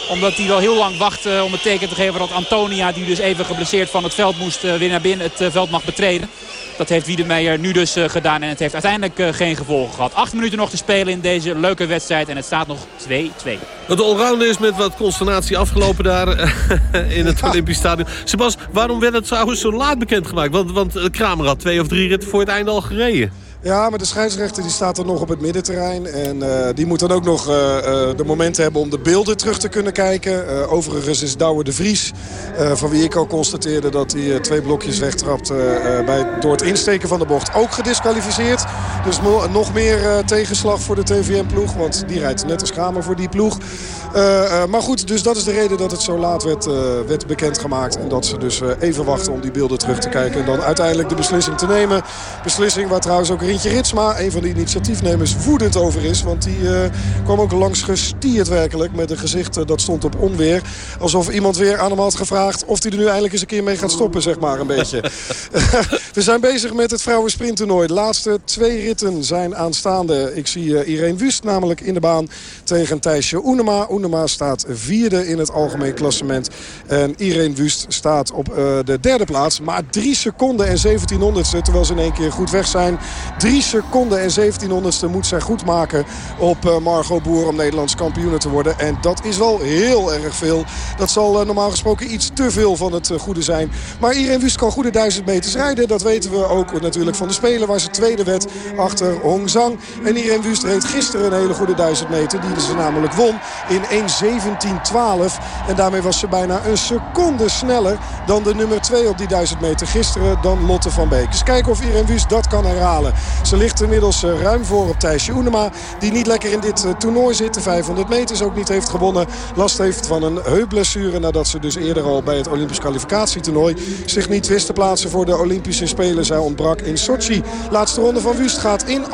omdat hij wel heel lang wacht om het teken te geven dat Antonia, die dus even geblesseerd van het veld moest, weer naar binnen het veld mag betreden. Dat heeft Wiedemeijer nu dus gedaan en het heeft uiteindelijk geen gevolgen gehad. Acht minuten nog te spelen in deze leuke wedstrijd en het staat nog 2-2. Het allrounder is met wat consternatie afgelopen daar in het ja. Olympisch Stadion. Sebas, waarom werd het trouwens zo laat bekendgemaakt? Want, want Kramer had twee of drie ritten voor het einde al gereden. Ja, maar de scheidsrechter die staat er nog op het middenterrein. En uh, die moet dan ook nog uh, uh, de momenten hebben om de beelden terug te kunnen kijken. overigens is Douwe de Vries, van wie ik al constateerde dat hij twee blokjes wegtrapt bij, door het insteken van de bocht, ook gedisqualificeerd. Dus nog meer tegenslag voor de TVM-ploeg, want die rijdt net als Kramer voor die ploeg. Maar goed, dus dat is de reden dat het zo laat werd, werd bekendgemaakt. En dat ze dus even wachten om die beelden terug te kijken. En dan uiteindelijk de beslissing te nemen. Beslissing waar trouwens ook Rintje Ritsma, een van de initiatiefnemers, woedend over is. Want die kwam ook langs gestierd werkelijk met een gezicht dat stond op onweer. Alsof iemand weer aan hem had gevraagd of hij er nu eindelijk eens een keer mee gaat stoppen, zeg maar een beetje. We zijn bezig met het vrouwensprinttoernooi. De laatste twee ritten zijn aanstaande. Ik zie Irene Wust namelijk in de baan tegen Thijsje Oenema. Oenema staat vierde in het algemeen klassement. En Irene Wust staat op de derde plaats. Maar drie seconden en 1700ste, terwijl ze in één keer goed weg zijn. 3 seconden en 1700ste moet zij goed maken op uh, Margot Boer om Nederlands kampioen te worden. En dat is wel heel erg veel. Dat zal uh, normaal gesproken iets te veel van het goede zijn. Maar Irene Wust kan goede duizend meters rijden. Dat weten we ook natuurlijk van de Spelen waar ze tweede werd achter Hong Zhang. En Irene Wust reed gisteren een hele goede duizend meter. Die ze namelijk won in 1.17.12. En daarmee was ze bijna een seconde sneller dan de nummer 2 op die duizend meter gisteren. Dan Lotte van Beek. Dus kijken of Irene Wust dat kan herhalen. Ze ligt inmiddels eh, ruim voor op Thijsje Oenema. Die niet lekker in dit eh, toernooi zit. De 500 meters ook niet heeft gewonnen. Last heeft van een heupblessure. Nadat ze dus eerder al bij het Olympisch kwalificatietoernooi zich niet wist te plaatsen voor de Olympische Spelen. Zij ontbrak in Sochi. Laatste ronde van Wust gaat in 28-6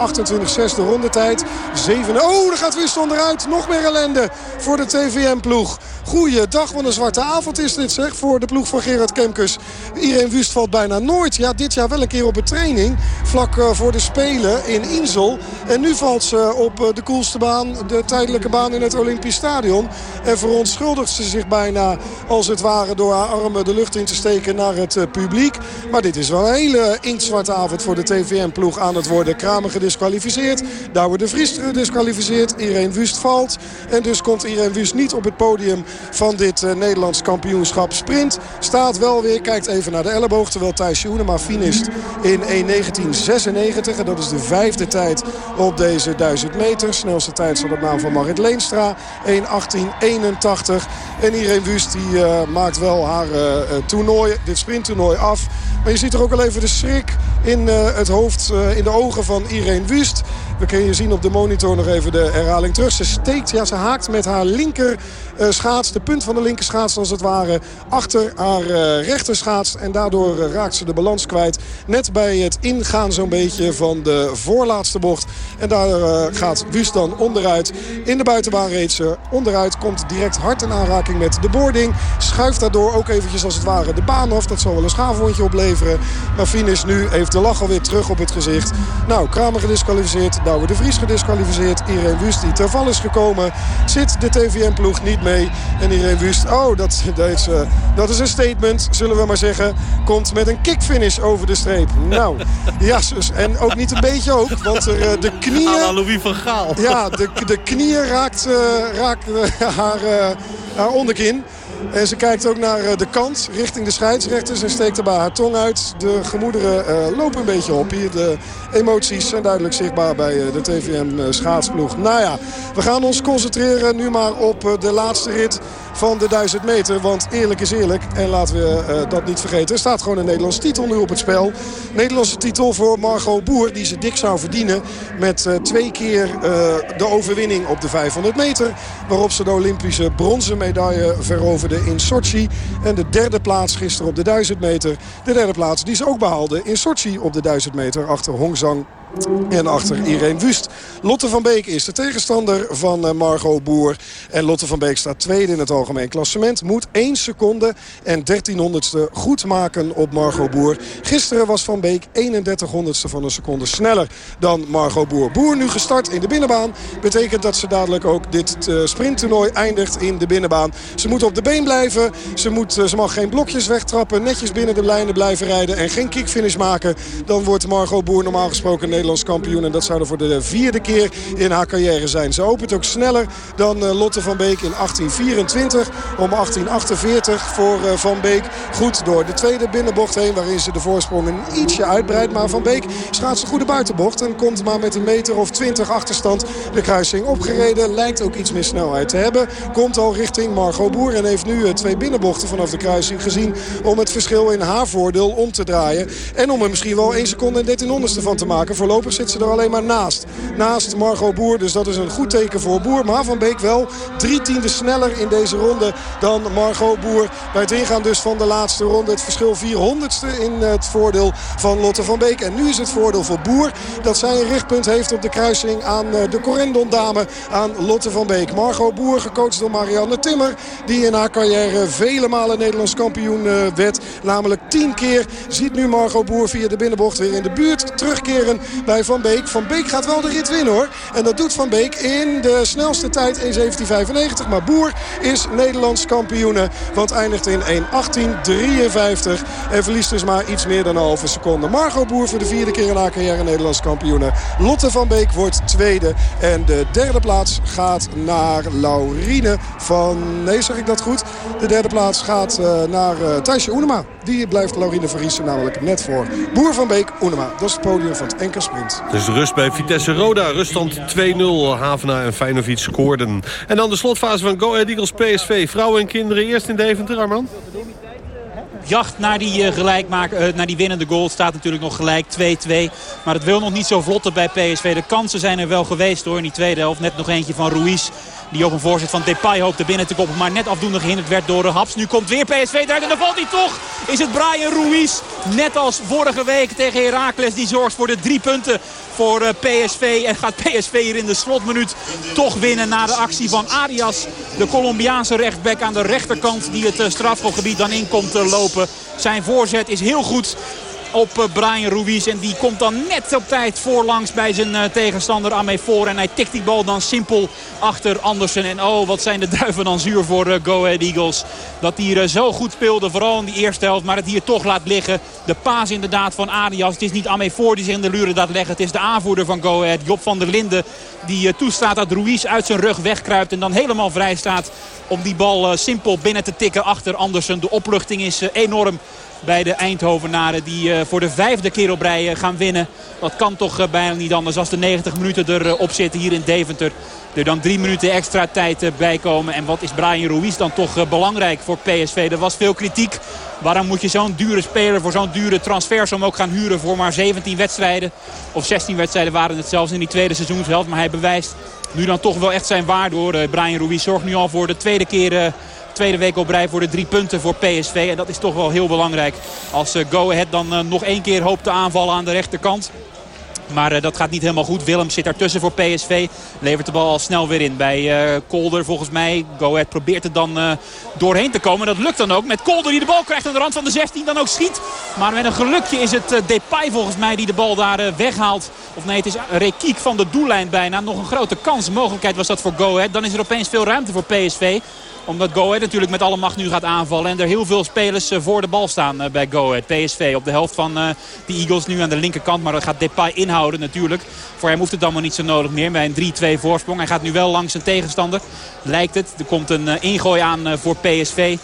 de rondetijd. 7. Oh, daar gaat Wust onderuit. Nog meer ellende voor de TVM-ploeg. Goeiedag, wat een zwarte avond is dit zeg voor de ploeg van Gerard Kemkes. Irene Wust valt bijna nooit. Ja, dit jaar wel een keer op een training. Vlak uh, voor de Spelen in Insel. En nu valt ze op uh, de koelste baan, de tijdelijke baan in het Olympisch Stadion. En verontschuldigt ze zich bijna als het ware door haar armen de lucht in te steken naar het publiek. Maar dit is wel een hele inktzwarte avond voor de TVM-ploeg aan het worden. Kramer gedisqualificeerd. Daar wordt de Vries gedisqualificeerd. Irene Wust valt. En dus komt Irene Wust niet op het podium van dit uh, Nederlands kampioenschap sprint. Staat wel weer, kijkt even naar de elleboog. Terwijl Thijs Joenema finisht in 1.1996. En dat is de vijfde tijd op deze 1000 meter. Snelste tijd staat op naam van Marit Leenstra. 1.18.81. En Irene Wust die, uh, maakt wel haar uh, toernooi, dit sprinttoernooi af. Maar je ziet er ook al even de schrik in het hoofd, in de ogen van Irene Wust. We kunnen je zien op de monitor nog even de herhaling terug. Ze steekt, ja, ze haakt met haar linker uh, schaats, de punt van de linker schaats als het ware, achter haar uh, rechter schaats. En daardoor uh, raakt ze de balans kwijt. Net bij het ingaan zo'n beetje van de voorlaatste bocht. En daar gaat Wust dan onderuit. In de buitenbaan reed ze onderuit. Komt direct hard in aanraking met de boarding. Schuift daardoor ook eventjes als het ware de baan af. Dat zal wel een schaafwondje opleveren. Maar finish nu heeft de lach alweer terug op het gezicht. Nou, Kramer gedisqualificeerd. Douwe de Vries gedisqualificeerd. Irene Wust die ter val is gekomen. Zit de TVM-ploeg niet mee. En Irene Wust, oh dat, dat, is, uh, dat is een statement, zullen we maar zeggen. Komt met een kickfinish over de streep. Nou, ja, zus. En ook niet een beetje ook. Want er, uh, de knieën... Louis van Gaal. Ja, de, de knieën raakt, uh, raakt haar, haar onderkin. En ze kijkt ook naar eh, de kant richting de scheidsrechters en steekt erbij haar tong uit. De gemoederen uh, lopen een beetje op hier. De emoties zijn duidelijk zichtbaar bij uh, de TVM schaatsploeg. Nou ja, we gaan ons concentreren nu maar op de laatste rit van de 1000 meter. Want eerlijk is eerlijk, en laten we uh, dat niet vergeten... er staat gewoon een Nederlandse titel nu op het spel. Nederlandse titel voor Margot Boer, die ze dik zou verdienen... met uh, twee keer uh, de overwinning op de 500 meter... waarop ze de Olympische bronzen medaille veroverde in Sochi. En de derde plaats gisteren op de 1000 meter. De derde plaats die ze ook behaalde in Sochi op de 1000 meter... achter Hongzhang en achter Irene Wust. Lotte van Beek is de tegenstander van eh, Margot Boer. En Lotte van Beek staat tweede in het algemeen klassement. Moet 1 seconde en 1300ste goed maken op Margot Boer. Gisteren was Van Beek 3100ste van een seconde sneller dan Margot Boer. Boer nu gestart in de binnenbaan. Betekent dat ze dadelijk ook dit uh, sprinttoernooi eindigt in de binnenbaan. Ze moet op de been blijven. Ze, moet, uh, ze mag geen blokjes wegtrappen. Netjes binnen de lijnen blijven rijden. En geen kickfinish maken. Dan wordt Margot Boer normaal gesproken Nederlands kampioen. En dat zou er voor de vierde keer in haar carrière zijn. Ze opent ook sneller dan uh, Lotte van Beek in 1824. Om 1848 voor uh, Van Beek. Goed door de tweede binnenbocht heen. Waarin ze de voorsprong een ietsje uitbreidt. Maar Van Beek schaatst een goede buitenbocht. En komt maar met een meter of 20 achterstand de kruising opgereden. Lijkt ook iets meer snelheid te hebben. Komt al richting Margot Boer. En heeft nu uh, twee binnenbochten vanaf de kruising gezien. Om het verschil in haar voordeel om te draaien. En om er misschien wel 1 seconde en 13 onderste van te maken. Voorlopig zit ze er alleen maar naast. Naast Margot Boer. Dus dat is een goed teken voor Boer. Maar Van Beek wel drie tiende sneller in deze ronde dan Margot Boer. Bij het ingaan dus van de laatste ronde. Het verschil 400ste in het voordeel van Lotte van Beek. En nu is het voordeel voor Boer dat zij een richtpunt heeft op de kruising aan de Corendon dame. Aan Lotte van Beek. Margot Boer gecoacht door Marianne Timmer. Die in haar carrière vele malen Nederlands kampioen werd. Namelijk tien keer ziet nu Margot Boer via de binnenbocht weer in de buurt terugkeren bij Van Beek. Van Beek gaat wel de rit winnen hoor. En dat doet Van Beek in de snelste tijd in 1795. Maar Boer is Nederlands kampioene. Want eindigt in 1.18.53. En verliest dus maar iets meer dan een halve seconde. Margot Boer voor de vierde keer in haar carrière Nederlands kampioene. Lotte van Beek wordt tweede. En de derde plaats gaat naar Laurine van... Nee, zeg ik dat goed? De derde plaats gaat uh, naar uh, Thijsje Oenema. Die blijft Laurine Verriessen namelijk net voor. Boer van Beek, Oenema. Dat is het podium van het NK Sprint. Dus rust bij Vitesse Roda. Ruststand 2-0. Havena en Feyenoord scoorden. En dan de slotfase van Go Ahead Eagles PSV. Vrouwen en kinderen eerst in Deventer, Arman jacht naar die, uh, gelijkmaak, uh, naar die winnende goal. staat natuurlijk nog gelijk 2-2. Maar het wil nog niet zo vlotten bij PSV. De kansen zijn er wel geweest hoor in die tweede helft. Net nog eentje van Ruiz. Die op een voorzet van Depay hoopte binnen te koppen. Maar net afdoende gehinderd werd door de Haps. Nu komt weer PSV eruit en dan valt hij toch. Is het Brian Ruiz. Net als vorige week tegen Heracles. Die zorgt voor de drie punten voor uh, PSV. En gaat PSV hier in de slotminuut toch winnen na de actie van Arias. De Colombiaanse rechtback aan de rechterkant. Die het uh, strafschopgebied dan in komt te lopen. Zijn voorzet is heel goed op uh, Brian Ruiz. En die komt dan net op tijd voorlangs bij zijn uh, tegenstander Amefor. En hij tikt die bal dan simpel achter Andersen. En oh, wat zijn de duiven dan zuur voor uh, Go Ahead Eagles. Dat hier zo goed speelde, vooral in die eerste helft. Maar het hier toch laat liggen. De paas inderdaad van Adias. Het is niet Amefor die zich in de luren laat leggen. Het is de aanvoerder van Go Ahead, Job van der Linden. Die toestaat dat Ruiz uit zijn rug wegkruipt. En dan helemaal vrij staat om die bal simpel binnen te tikken achter Andersen. De opluchting is enorm bij de Eindhovenaren. Die uh, voor de vijfde keer op rij gaan winnen. Dat kan toch uh, bijna niet anders als de 90 minuten erop zitten hier in Deventer. Er dan drie minuten extra tijd bij komen. En wat is Brian Ruiz dan toch belangrijk voor PSV? Er was veel kritiek. Waarom moet je zo'n dure speler voor zo'n dure transfersom ook gaan huren voor maar 17 wedstrijden? Of 16 wedstrijden waren het zelfs in die tweede seizoenshelft. Maar hij bewijst nu dan toch wel echt zijn waarde hoor. Brian Ruiz zorgt nu al voor de tweede keer tweede week op rij voor de drie punten voor PSV. En dat is toch wel heel belangrijk als Go Ahead dan nog één keer hoopt te aanvallen aan de rechterkant. Maar dat gaat niet helemaal goed. Willem zit daartussen voor PSV. Levert de bal al snel weer in bij uh, Kolder volgens mij. Go Ahead probeert er dan doorheen te komen. Dat lukt dan ook met Kolder die de bal krijgt aan de rand van de 16. Dan ook schiet. Maar met een gelukje is het Depay volgens mij die de bal daar weghaalt. Of nee, het is Rekiek van de doellijn bijna. Nog een grote kans. Mogelijkheid was dat voor Go Ahead. Dan is er opeens veel ruimte voor PSV omdat Go Ahead natuurlijk met alle macht nu gaat aanvallen. En er heel veel spelers voor de bal staan bij Go Ahead. PSV op de helft van de Eagles nu aan de linkerkant. Maar dat gaat Depay inhouden natuurlijk. Voor hem hoeft het allemaal niet zo nodig meer. Bij een 3-2 voorsprong. Hij gaat nu wel langs zijn tegenstander. Lijkt het. Er komt een ingooi aan voor PSV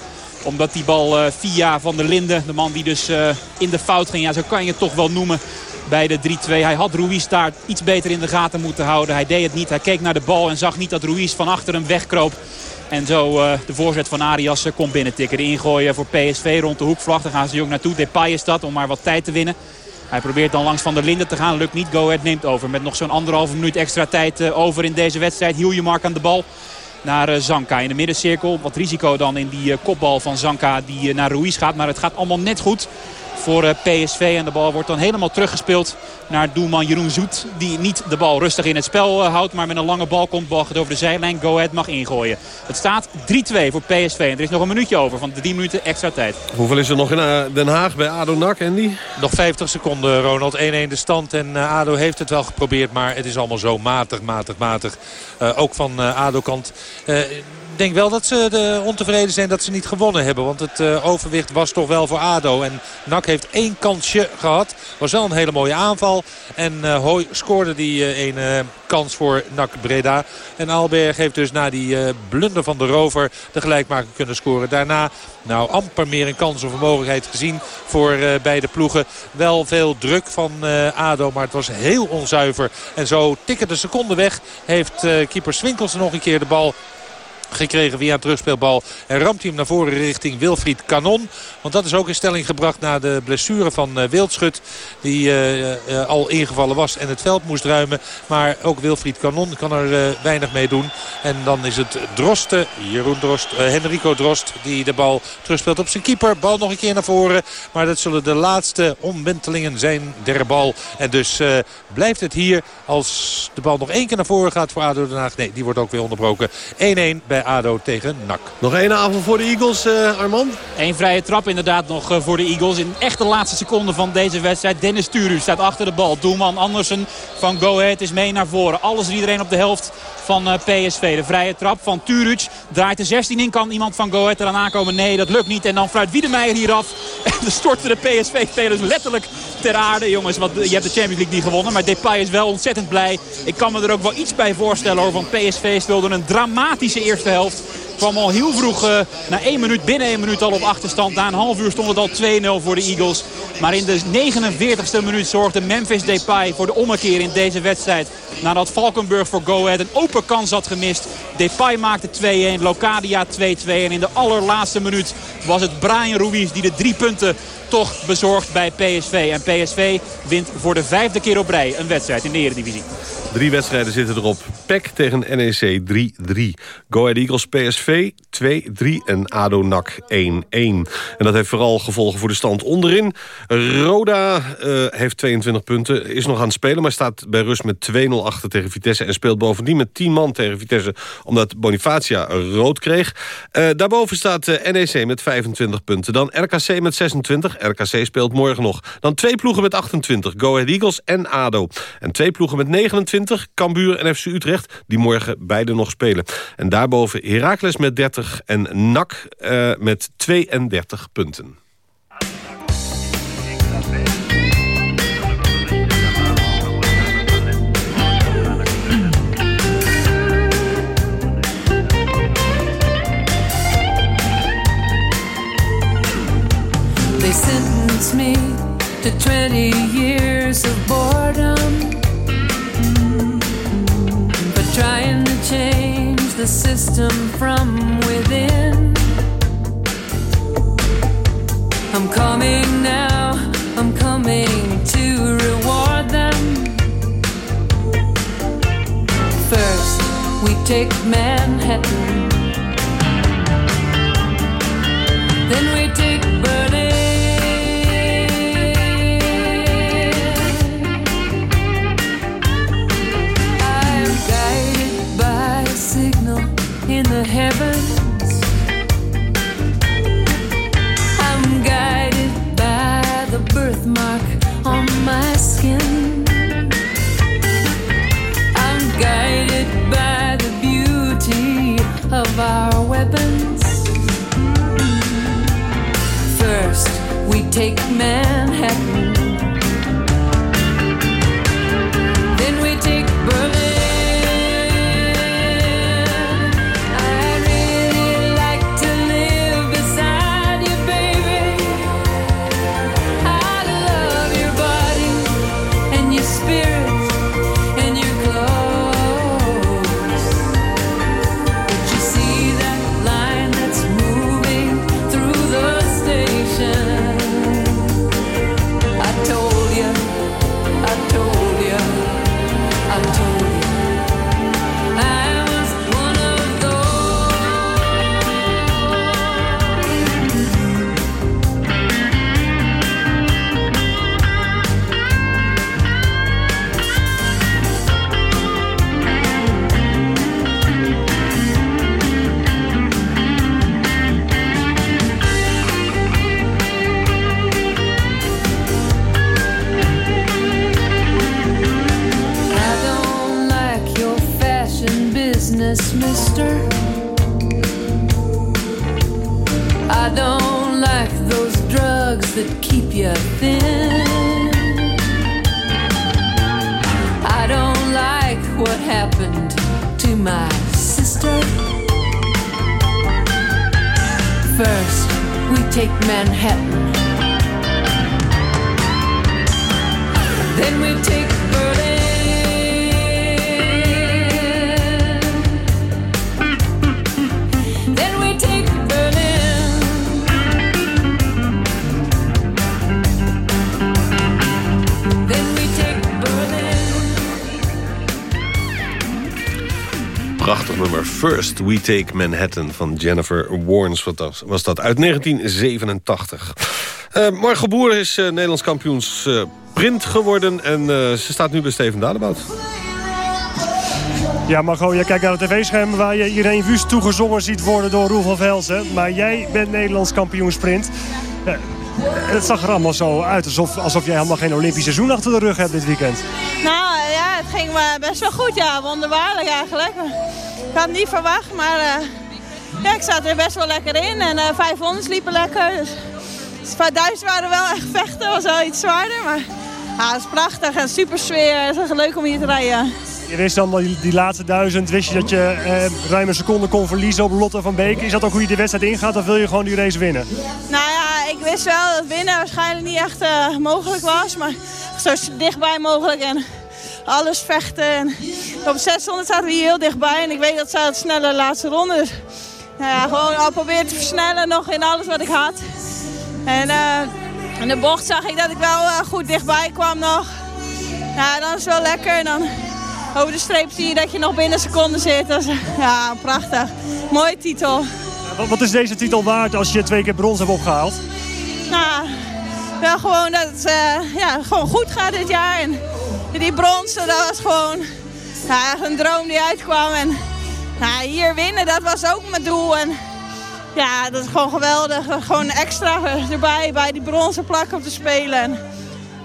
omdat die bal via Van der Linden, de man die dus in de fout ging. Ja, zo kan je het toch wel noemen bij de 3-2. Hij had Ruiz daar iets beter in de gaten moeten houden. Hij deed het niet. Hij keek naar de bal en zag niet dat Ruiz van achter hem wegkroop. En zo uh, de voorzet van Arias uh, komt binnentikken. De ingooien voor PSV rond de hoekvlag. Daar gaan ze ook naartoe. Depay is dat om maar wat tijd te winnen. Hij probeert dan langs Van der Linden te gaan. Lukt niet. Go Ahead neemt over. Met nog zo'n anderhalve minuut extra tijd uh, over in deze wedstrijd. Mark aan de bal naar Zanka in de middencirkel. Wat risico dan in die kopbal van Zanka die naar Ruiz gaat. Maar het gaat allemaal net goed voor eh, PSV. En de bal wordt dan helemaal teruggespeeld naar doelman Jeroen Zoet. Die niet de bal rustig in het spel eh, houdt. Maar met een lange bal komt. Bal gaat over de zijlijn. Go Ahead mag ingooien. Het staat 3-2 voor PSV. En er is nog een minuutje over van de 10 minuten extra tijd. Hoeveel is er nog in eh, Den Haag bij ADO NAC, Andy? Nog 50 seconden, Ronald. 1-1 de stand. En ADO heeft het wel geprobeerd. Maar het is allemaal zo matig, matig, matig. ook van ADO-kant denk wel dat ze de ontevreden zijn dat ze niet gewonnen hebben. Want het uh, overwicht was toch wel voor ADO. En NAC heeft één kansje gehad. Was wel een hele mooie aanval. En uh, scoorde die uh, ene kans voor NAC Breda. En Alberg heeft dus na die blunder van de rover de gelijkmaker kunnen scoren. Daarna nou amper meer een kans of een mogelijkheid gezien voor beide ploegen. Wel veel druk van ADO, maar het was heel onzuiver. En zo tikken de seconden weg. Heeft keeper Swinkels nog een keer de bal gekregen via een terugspeelbal. En ramt hij hem naar voren richting Wilfried Kanon. Want dat is ook in stelling gebracht na de blessure van uh, Wildschut. Die uh, uh, al ingevallen was en het veld moest ruimen. Maar ook Wilfried Kanon kan er weinig mee doen. En dan is het Drosten, Jeroen Drost, Henrico Drost die de bal terugspeelt op zijn keeper. Bal nog een keer naar voren. Maar dat zullen de laatste omwentelingen zijn der bal. En dus blijft het hier als de bal nog één keer naar voren gaat voor ADO Den Haag. Nee, die wordt ook weer onderbroken. 1-1 bij ADO tegen NAC. Nog één avond voor de Eagles, uh, Armand? Eén vrije trap inderdaad nog uh, voor de Eagles. In echt de laatste seconde van deze wedstrijd. Dennis Turu staat achter de bal. Doelman Andersen van Go Ahead is mee naar voren. Alles iedereen op de helft van uh, PSV. De vrije trap van Turuc draait de 16 in. Kan iemand van Go Ahead eraan aankomen? Nee, dat lukt niet. En dan fluit Wiedemeijer hier af. En dan storten de PSV-spelers letterlijk ter aarde. Jongens, wat, je hebt de Champions League niet gewonnen. Maar Depay is wel ontzettend blij. Ik kan me er ook wel iets bij voorstellen hoor. Want PSV speelde een dramatische eerste helft kwam al heel vroeg uh, na één minuut, binnen één minuut al op achterstand. Na een half uur stond het al 2-0 voor de Eagles. Maar in de 49ste minuut zorgde Memphis Depay voor de ommekeer in deze wedstrijd. Nadat Valkenburg voor Go Ahead een open kans had gemist. Depay maakte 2-1, Locadia 2-2. En in de allerlaatste minuut was het Brian Ruiz die de drie punten toch bezorgt bij PSV. En PSV wint voor de vijfde keer op rij een wedstrijd in de Eredivisie. Drie wedstrijden zitten erop. PEC tegen NEC 3-3. Go Ahead Eagles PSV 2-3 en ADO NAC 1-1. En dat heeft vooral gevolgen voor de stand onderin. Roda uh, heeft 22 punten, is nog aan het spelen... maar staat bij rust met 2-0 achter tegen Vitesse... en speelt bovendien met 10 man tegen Vitesse... omdat Bonifacia rood kreeg. Uh, daarboven staat uh, NEC met 25 punten. Dan RKC met 26. RKC speelt morgen nog. Dan twee ploegen met 28. Go Ahead Eagles en ADO. En twee ploegen met 29. Cambuur en FC Utrecht. Die morgen beide nog spelen. En daarboven Heracles met 30 en NAC uh, met 32 punten. They sentenced me to 20 years of boredom the system from within. I'm coming now, I'm coming to reward them. First, we take Manhattan. Then we of our weapons. First, we take Manhattan. Take Manhattan van Jennifer Warnes was dat, was dat uit 1987. Eh Margot Boer is eh, Nederlands kampioens eh, print geworden... en eh, ze staat nu bij Steven Dadebout. Ja, Margot, je kijkt naar het tv-scherm waar je Irene Wust toegezongen ziet worden door Roel van Velzen. Maar jij bent Nederlands kampioen sprint. Eh, het zag er allemaal zo uit alsof, alsof jij helemaal geen Olympisch seizoen achter de rug hebt dit weekend. Nou ja, het ging best wel goed, ja. Wonderbaarlijk eigenlijk. Ik had het niet verwacht, maar eh, ja, ik zat er best wel lekker in. En eh 500 liepen lekker. Dus, dus 5000 waren wel echt vechten, was wel iets zwaarder. Maar ja, het is prachtig en super sfeer. Het is echt leuk om hier te rijden. Je wist dan die, die laatste duizend, wist je dat je eh, ruim een seconde kon verliezen op Lotte van Beek. Is dat ook hoe je de wedstrijd ingaat of wil je gewoon die race winnen? Nou ja, ik wist wel dat winnen waarschijnlijk niet echt eh, mogelijk was. Maar zo dichtbij mogelijk en alles vechten. En op 600 zaten we hier heel dichtbij. En ik weet dat ze het snelle laatste ronde. Dus nou ja, gewoon al proberen te versnellen nog in alles wat ik had. En eh, in de bocht zag ik dat ik wel eh, goed dichtbij kwam nog. Ja, dan is het wel lekker. En dan over de streep zie je dat je nog binnen seconden zit. Dat is, ja, prachtig. Mooie titel. Wat, wat is deze titel waard als je twee keer brons hebt opgehaald? Nou, wel gewoon dat het eh, ja, gewoon goed gaat dit jaar. En die brons, dat was gewoon ja, een droom die uitkwam. En nou, hier winnen, dat was ook mijn doel. En ja, dat is gewoon geweldig. Gewoon extra erbij bij die bronzen plak op te spelen. En,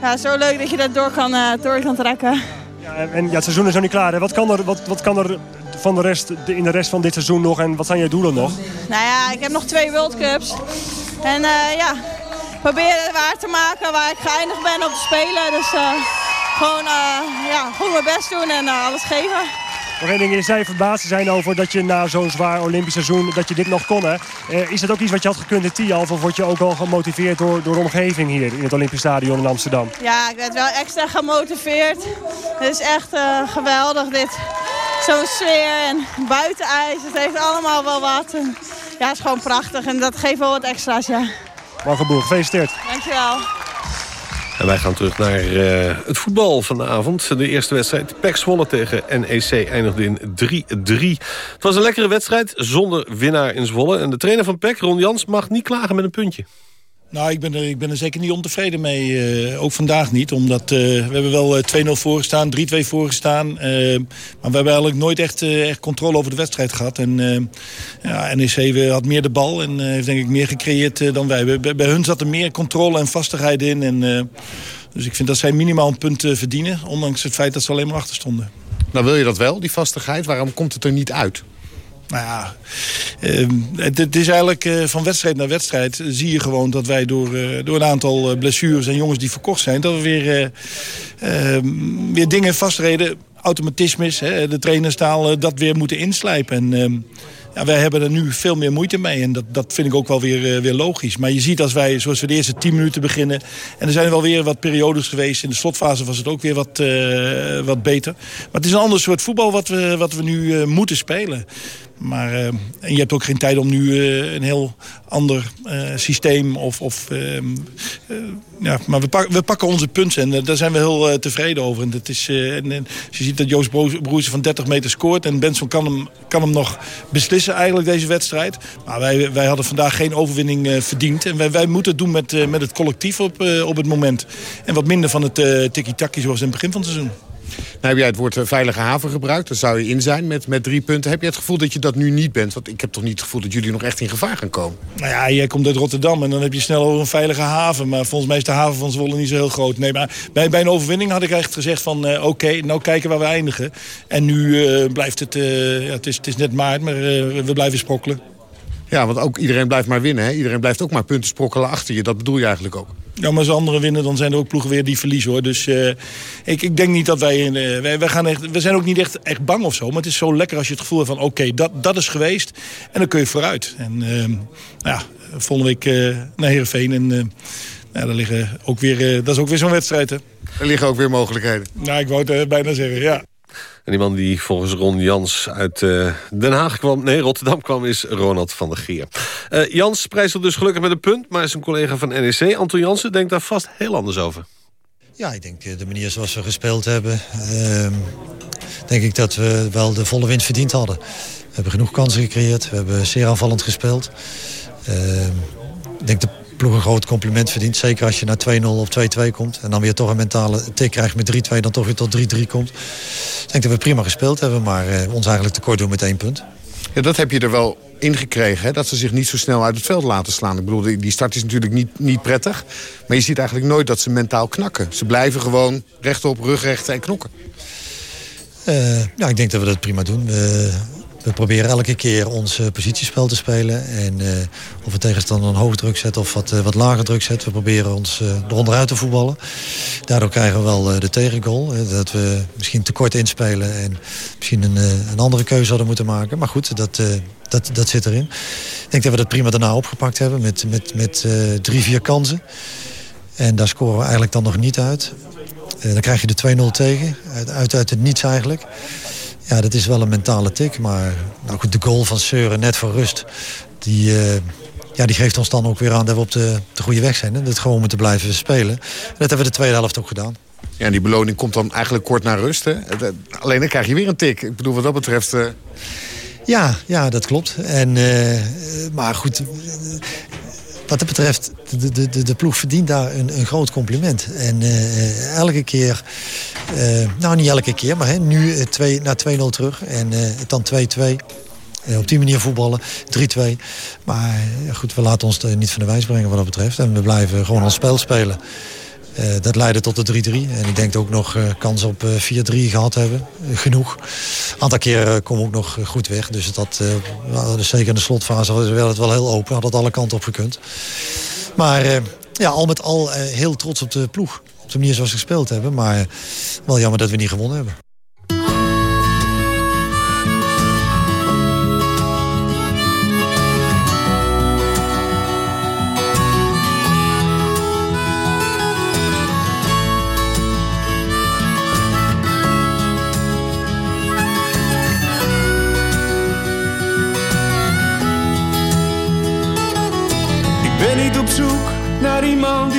ja, zo leuk dat je dat door kan, eh, door kan trekken. Ja, en ja, het seizoen is nog niet klaar. Hè? Wat, kan er, wat, wat kan er van de rest, de- in de rest van dit seizoen nog en wat zijn je doelen nog? Nou ja, ik heb nog twee World Cups. En eh, ja, proberen het waar te maken waar ik geëindigd ben op te spelen. Dus eh, gewoon eh, ja, goed mijn best doen en eh, alles geven. Nog één ding, je zei verbaasd te zijn over dat je na zo'n zwaar Olympisch seizoen, dat je dit nog kon. Hè? Eh, is dat ook iets wat je had gekund in Tialf of word je ook wel gemotiveerd door, door de omgeving hier in het Olympisch Stadion in Amsterdam? Ja, ik werd wel extra gemotiveerd. Het is echt geweldig dit. Zo'n sfeer en buitenijs. Het heeft allemaal wel wat. En, ja, het is gewoon prachtig en dat geeft wel wat extra's, ja. Marco Boer, gefeliciteerd. Dankjewel. En wij gaan terug naar eh, het voetbal van de avond. De eerste wedstrijd, PEC Zwolle tegen NEC, eindigde in 3-3. Het was een lekkere wedstrijd, zonder winnaar in Zwolle. En de trainer van PEC, Ron Jans, mag niet klagen met een puntje. Nou, ik ben, er, ik ben er zeker niet ontevreden mee. eh, ook vandaag niet. Omdat eh, we hebben wel eh, 2-0 voorgestaan, 3-2 voorgestaan. eh, maar we hebben eigenlijk nooit echt, eh, echt controle over de wedstrijd gehad. En eh, ja, NEC had meer de bal en eh, heeft denk ik meer gecreëerd eh, dan wij. Bij, bij- hun zat er meer controle en vastigheid in. En, eh, dus ik vind dat zij minimaal een punt eh, verdienen. Ondanks het feit dat ze alleen maar achter stonden. Nou wil je dat wel, die vastigheid. Waarom komt het er niet uit? Nou ja, ehm, het, is eigenlijk eh, van wedstrijd naar wedstrijd zie je gewoon dat wij door, eh, door een aantal eh, blessures en jongens die verkocht zijn, dat we weer, eh, ehm, weer dingen vastreden, automatismes, de trainerstaal, dat weer moeten inslijpen. En, ehm, ja, wij hebben er nu veel meer moeite mee en dat, dat vind ik ook wel weer, weer logisch. Maar je ziet als wij, zoals we de eerste 10 minuten beginnen... en er zijn wel weer wat periodes geweest. In de slotfase was het ook weer wat, wat beter. Maar het is een ander soort voetbal wat we, wat we nu moeten spelen. Maar eh, en je hebt ook geen tijd om nu eh, een heel ander eh, systeem of... of ehm, eh, ja, maar we, pak- we pakken onze punten en daar zijn we heel tevreden over. En, dat is, en, en je ziet dat Joost Broers Broers van 30 meter scoort... en Benson kan hem, kan hem nog beslissen eigenlijk deze wedstrijd. Maar wij, wij hadden vandaag geen overwinning verdiend. En wij, wij moeten het doen met, met het collectief op, op het moment. En wat minder van het tiki-taki zoals in het begin van het seizoen. Nou heb jij het woord eh, veilige haven gebruikt. Daar zou je in zijn met, met drie punten. Heb je het gevoel dat je dat nu niet bent? Want ik heb toch niet het gevoel dat jullie nog echt in gevaar gaan komen. Nou ja, jij komt uit Rotterdam en dan heb je snel over een veilige haven. Maar volgens mij is de haven van Zwolle niet zo heel groot. Nee, maar bij, bij een overwinning had ik echt gezegd van... eh, oké, nou kijken waar we eindigen. En nu eh, blijft het... ja, het, is, het is net maart, maar we blijven sprokkelen. Ja, want ook iedereen blijft maar winnen. Hè? Iedereen blijft ook maar punten sprokkelen achter je. Dat bedoel je eigenlijk ook. Ja, maar als anderen winnen, dan zijn er ook ploegen weer die verliezen hoor. Dus eh, ik, ik denk niet dat wij, eh, wij, wij gaan echt, we zijn ook niet echt, echt bang of zo. Maar het is zo lekker als je het gevoel hebt van oké, dat, dat is geweest. En dan kun je vooruit. En eh, ja, volgende week eh, naar Heerenveen. En ja, daar liggen ook weer, dat is ook weer zo'n wedstrijd hè. Er liggen ook weer mogelijkheden. Nou, ik wou het bijna zeggen, ja. En die man die volgens Ron Jans uit eh, Den Haag kwam... nee, Rotterdam kwam, is Ronald van der Geer. Eh, Jans prijst er dus gelukkig met een punt... maar zijn collega van NEC, Anton Jansen, denkt daar vast heel anders over. Ja, ik denk eh, de manier zoals we gespeeld hebben... ehm, denk ik dat we wel de volle winst verdiend hadden. We hebben genoeg kansen gecreëerd. We hebben zeer aanvallend gespeeld. Ehm, ik denk de ploeg een groot compliment verdient. Zeker als je naar 2-0 of 2-2 komt. En dan weer toch een mentale tik krijgt met 3-2. Dan toch weer tot 3-3 komt. Ik denk dat we prima gespeeld hebben. Maar eh, ons eigenlijk tekort doen met één punt. Ja, dat heb je er wel ingekregen, hè? dat ze zich niet zo snel uit het veld laten slaan. Ik bedoel, die- start is natuurlijk niet, niet prettig. Maar je ziet eigenlijk nooit dat ze mentaal knakken. Ze blijven gewoon rechtop, rugrechten en knokken. Eh, ja, ik denk dat we dat prima doen. We, we proberen elke keer ons eh, positiespel te spelen. En eh, of we tegenstander een hoog druk zet of wat, eh, wat lager druk zet. We proberen ons eh eronderuit te voetballen. Daardoor krijgen we wel de tegengoal. dat we misschien te kort inspelen en misschien een, een andere keuze hadden moeten maken. Maar goed, dat, dat, dat zit erin. Ik denk dat we dat prima daarna opgepakt hebben met, met, met drie, vier kansen. En daar scoren we eigenlijk dan nog niet uit. Dan krijg je de 2-0 tegen. Uit, uit, uit het niets eigenlijk. Ja, dat is wel een mentale tik. Maar nou goed, de goal van Seuren net voor rust. Die, eh, ja, die geeft ons dan ook weer aan dat we op de, de goede weg zijn. En dat gewoon moeten blijven spelen. En dat hebben we de tweede helft ook gedaan. Ja, en die beloning komt dan eigenlijk kort na rust. Hè? Alleen dan krijg je weer een tik. Ik bedoel, wat dat betreft... eh, Ja, ja, dat klopt. En, eh, maar goed, wat dat betreft, de, de, de, ploeg verdient daar een, een groot compliment. En eh, elke keer, eh, nou niet elke keer, maar hè, nu eh, twee, naar 2-0 terug en eh, dan 2-2. Eh, op die manier voetballen, 3-2. Maar eh, goed, we laten ons er niet van de wijs brengen wat dat betreft. En we blijven gewoon ons spel spelen. Eh, dat leidde tot de 3-3. En ik denk ook nog eh, kans op eh, 4-3 gehad hebben. Eh, genoeg. Een aantal keren eh, we ook nog eh, goed weg. Dus, dat, eh, dus zeker in de slotfase was het wel heel open. Had het alle kanten op gekund. Maar eh, ja, al met al eh, heel trots op de ploeg. Op de manier zoals ze gespeeld hebben. Maar eh, wel jammer dat we niet gewonnen hebben.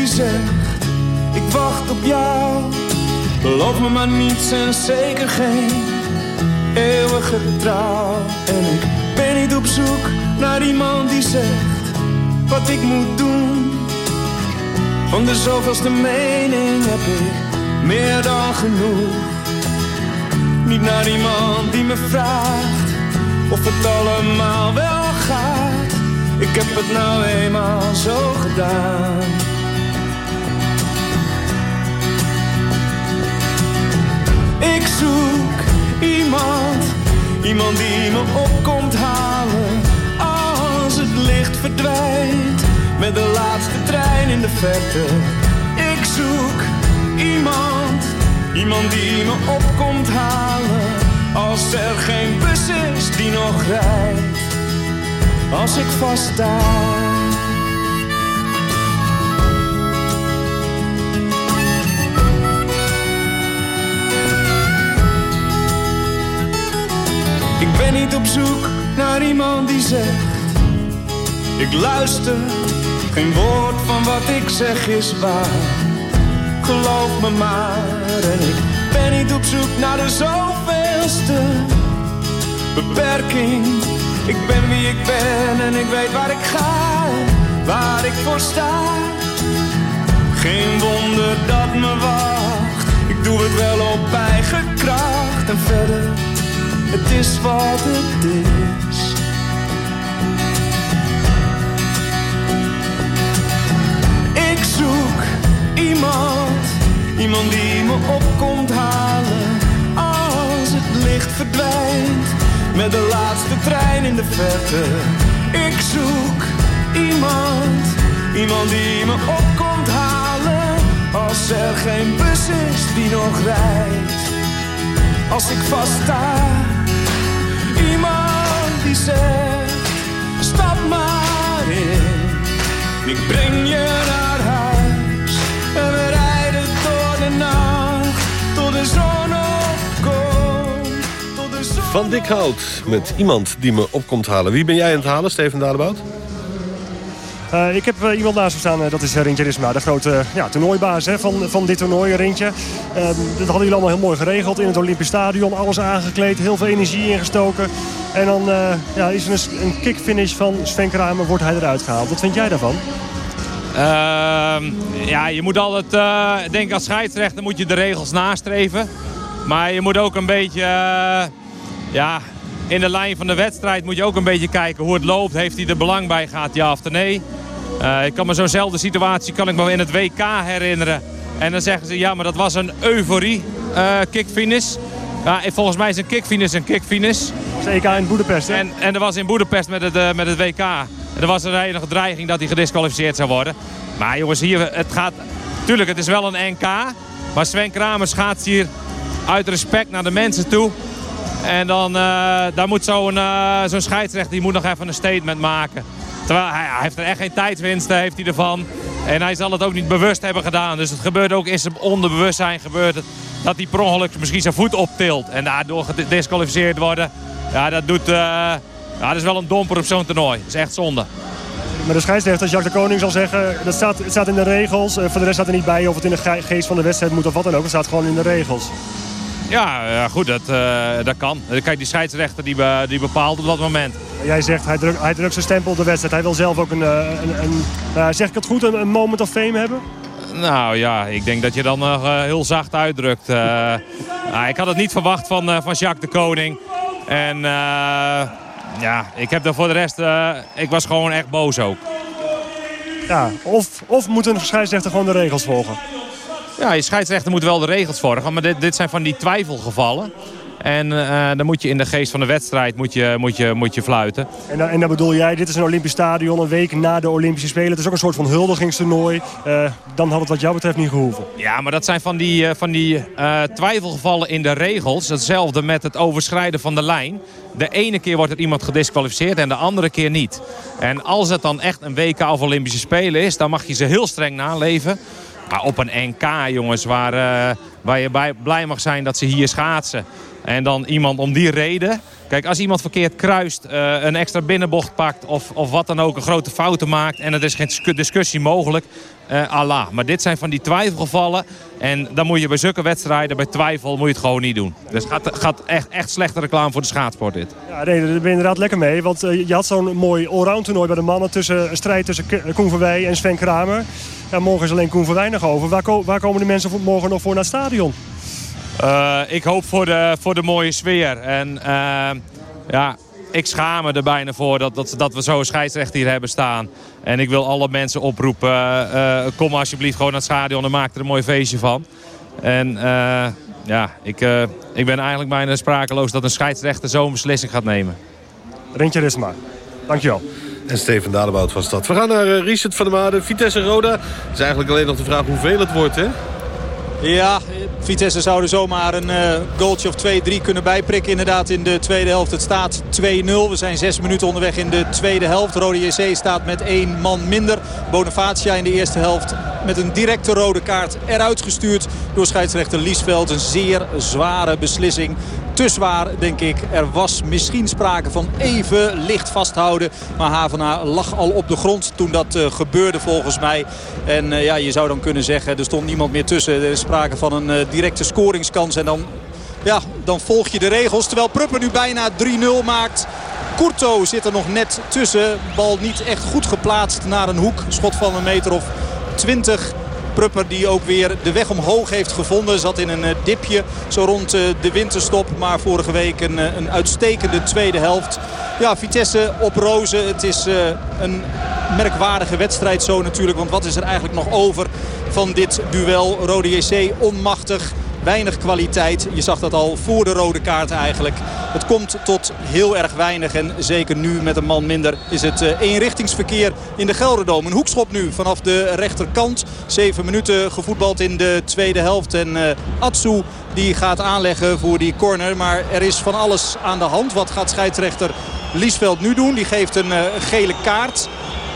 Zegt Ik wacht op jou. Beloof me maar niets en zeker geen Eeuwige trouw. En ik ben niet op zoek naar iemand die zegt Wat ik moet doen. Van de zoveelste mening heb ik meer dan genoeg. Niet naar iemand die me vraagt Of het allemaal wel gaat. Ik heb het nou eenmaal zo gedaan. Ik zoek iemand, iemand die me op komt halen. Als het licht verdwijnt, met de laatste trein in de verte. Ik zoek iemand, iemand die me op komt halen. Als er geen bus is die nog rijdt, als ik vaststa. Ben niet op zoek naar iemand die zegt Ik luister, geen woord van wat ik zeg is waar. Geloof me maar en ik ben niet op zoek naar de zoveelste beperking. Ik ben wie ik ben en ik weet waar ik ga waar ik voor sta. Geen wonder dat me wacht Ik doe het wel op eigen kracht. En verder het is wat het is. Ik zoek iemand, iemand die me op komt halen. Als het licht verdwijnt, met de laatste trein in de verte. Ik zoek iemand, iemand die me op komt halen. Als er geen bus is die nog rijdt. Als ik vaststa die zegt, stap maar in. Ik breng je naar huis. En we rijden door de nacht. Tot de zon opkomt. Tot de zon Van Dikhout met iemand die me op komt halen. Wie ben jij aan het halen, Steven Dadebout? Uh, ik heb uh, iemand naast me staan, uh, dat is Rintje Risma, de grote ja, toernooibaas hè, van, van dit toernooi, Rintje. Ehm, dat hadden jullie allemaal heel mooi geregeld in het Olympisch Stadion. Alles aangekleed, heel veel energie ingestoken. En dan ja, is er een, een kickfinish van Sven Kramer, wordt hij eruit gehaald. Wat vind jij daarvan? Ehm, ja, je moet altijd, denk ik als scheidsrechter moet je de regels nastreven. Maar je moet ook een beetje, ja, in de lijn van de wedstrijd moet je ook een beetje kijken hoe het loopt. Heeft hij er belang bij gehad, ja of nee? Uh, ik kan me zo'nzelfde situatie kan ik me in het WK herinneren. En dan zeggen ze, ja, maar dat was een euforie uh, kickfinish. Ja, volgens mij is een kickfinish een kickfinish. EK in Boedapest? En, en er was in Boedapest met het, uh, met het WK. Er was een enige dreiging dat hij gedisqualificeerd zou worden. Maar jongens, hier, het gaat... Tuurlijk, het is wel een NK. Maar Sven Kramer schaats hier uit respect naar de mensen toe. En dan uh, daar moet zo'n uh, scheidsrechter die moet nog even een statement maken. Terwijl hij, heeft er echt geen tijdwinsten heeft hij ervan. En hij zal het ook niet bewust hebben gedaan. Dus het gebeurt ook in zijn onderbewustzijn gebeurt het, dat hij per ongeluk misschien zijn voet optilt. En daardoor gedisqualificeerd worden. Ja, dat doet... Uh, ja, dat is wel een domper op zo'n toernooi. Dat is echt zonde. Maar de scheidsrechter, Jacques de Koning, zal zeggen... dat staat, het staat in de regels. voor de rest staat er niet bij of het in de geest van de wedstrijd moet of wat dan ook. Het staat gewoon in de regels. Ja, ja goed, dat, uh, dat kan. Kijk, die scheidsrechter die, be, die bepaalt op dat moment. Jij zegt, hij drukt, hij drukt zijn stempel op de wedstrijd. Hij wil zelf ook een, een, een uh, zeg ik het goed, een, een, moment of fame hebben? Nou ja, ik denk dat je dan nog uh, heel zacht uitdrukt. nou, ik had het niet verwacht van, van Jacques de Koning. En ja, ik heb er voor de rest... ik was gewoon echt boos ook. Ja, of, of moet een scheidsrechter gewoon de regels volgen? Ja, je scheidsrechter moet wel de regels volgen. Maar dit, dit zijn van die twijfelgevallen. En uh, dan moet je in de geest van de wedstrijd moet je, moet je, moet je fluiten. En, dan, en dan bedoel jij, dit is een Olympisch stadion een week na de Olympische Spelen. Het is ook een soort van huldigingstoernooi. Uh, dan had het wat jou betreft niet gehoeven. Ja, maar dat zijn van die, uh, van die twijfelgevallen in de regels. Hetzelfde met het overschrijden van de lijn. De ene keer wordt er iemand gedisqualificeerd en de andere keer niet. En als het dan echt een WK of Olympische Spelen is... dan mag je ze heel streng naleven. Maar op een NK, jongens, waar, uh, waar je bij, blij mag zijn dat ze hier schaatsen. En dan iemand om die reden... Kijk, als iemand verkeerd kruist, uh, een extra binnenbocht pakt... Of, of wat dan ook, een grote fouten maakt... en er is geen discussie mogelijk, uh, Allah. Maar dit zijn van die twijfelgevallen. En dan moet je bij zulke wedstrijden, bij twijfel, moet je het gewoon niet doen. Dus gaat, gaat echt, echt slechte reclame voor de schaatsport dit. Ja, nee, daar ben je inderdaad lekker mee. Want uh, je had zo'n mooi allround toernooi bij de mannen... tussen een strijd tussen Koen Verwij en Sven Kramer. Ja, morgen is alleen Koen Verwij nog over. Waar, waar komen de mensen morgen nog voor naar het stadion? Uh, ik hoop voor de, voor de mooie sfeer. En uh, ja, ik schaam me er bijna voor dat, dat, dat we zo'n scheidsrechter hier hebben staan. En ik wil alle mensen oproepen, uh, kom alsjeblieft gewoon naar het stadion en maak er een mooi feestje van. En ja, ik, ik ben eigenlijk bijna sprakeloos dat een scheidsrechter zo'n beslissing gaat nemen. Rintje Risma, dankjewel. En Steven Dadebout was dat. We gaan naar Richard van der Maarden. Vitesse Roda. Het is eigenlijk alleen nog de vraag hoeveel het wordt, hè? Ja, Vitesse zou er zomaar een uh, goaltje of 2-3 kunnen bijprikken. Inderdaad in de tweede helft. Het staat 2-0. We zijn zes minuten onderweg in de tweede helft. Rode JC staat met één man minder. Bonifacia in de eerste helft met een directe rode kaart eruit gestuurd door scheidsrechter Liesveld. Een zeer zware beslissing te zwaar, denk ik. Er was misschien sprake van even licht vasthouden. Maar Havena lag al op de grond toen dat uh, gebeurde volgens mij. En uh, ja, je zou dan kunnen zeggen, er stond niemand meer tussen. Er is sprake van een uh, directe scoringskans. En dan, ja, dan volg je de regels. Terwijl Prupper nu bijna 3-0 maakt. Kurto zit er nog net tussen. Bal niet echt goed geplaatst naar een hoek. Schot van een meter of 20. Prupper die ook weer de weg omhoog heeft gevonden. Zat in een dipje zo rond de winterstop. Maar vorige week een, een uitstekende tweede helft. Ja, Vitesse op rozen. Het is een merkwaardige wedstrijd zo natuurlijk. Want wat is er eigenlijk nog over van dit duel? Rode JC onmachtig. Weinig kwaliteit. Je zag dat al voor de rode kaart eigenlijk. Het komt tot heel erg weinig. En zeker nu met een man minder is het uh, eenrichtingsverkeer in de Gelderdoom. Een hoekschop nu vanaf de rechterkant. Zeven minuten gevoetbald in de tweede helft. En uh, Atsu die gaat aanleggen voor die corner. Maar er is van alles aan de hand. Wat gaat scheidsrechter Liesveld nu doen? Die geeft een uh, gele kaart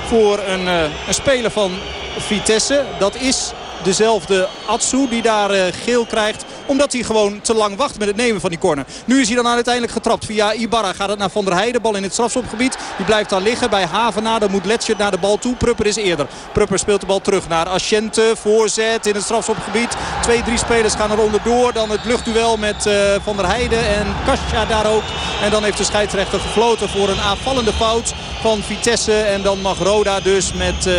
voor een, een speler van Vitesse. Dat is dezelfde Atsu die daar uh, geel krijgt. Omdat hij gewoon te lang wacht met het nemen van die corner. Nu is hij dan uiteindelijk getrapt. Via Ibarra gaat het naar Van der Heijden. Bal in het strafschopgebied. Die blijft daar liggen bij Havena. Dan moet Letschert naar de bal toe. Prupper is eerder. Prupper speelt de bal terug naar Asciente. Voorzet in het strafschopgebied. Twee, drie spelers gaan er onderdoor. Dan het luchtduel met uh, Van der Heijden en Kasia daar ook. En dan heeft de scheidsrechter gefloten voor een aanvallende fout van Vitesse. En dan mag Roda dus met...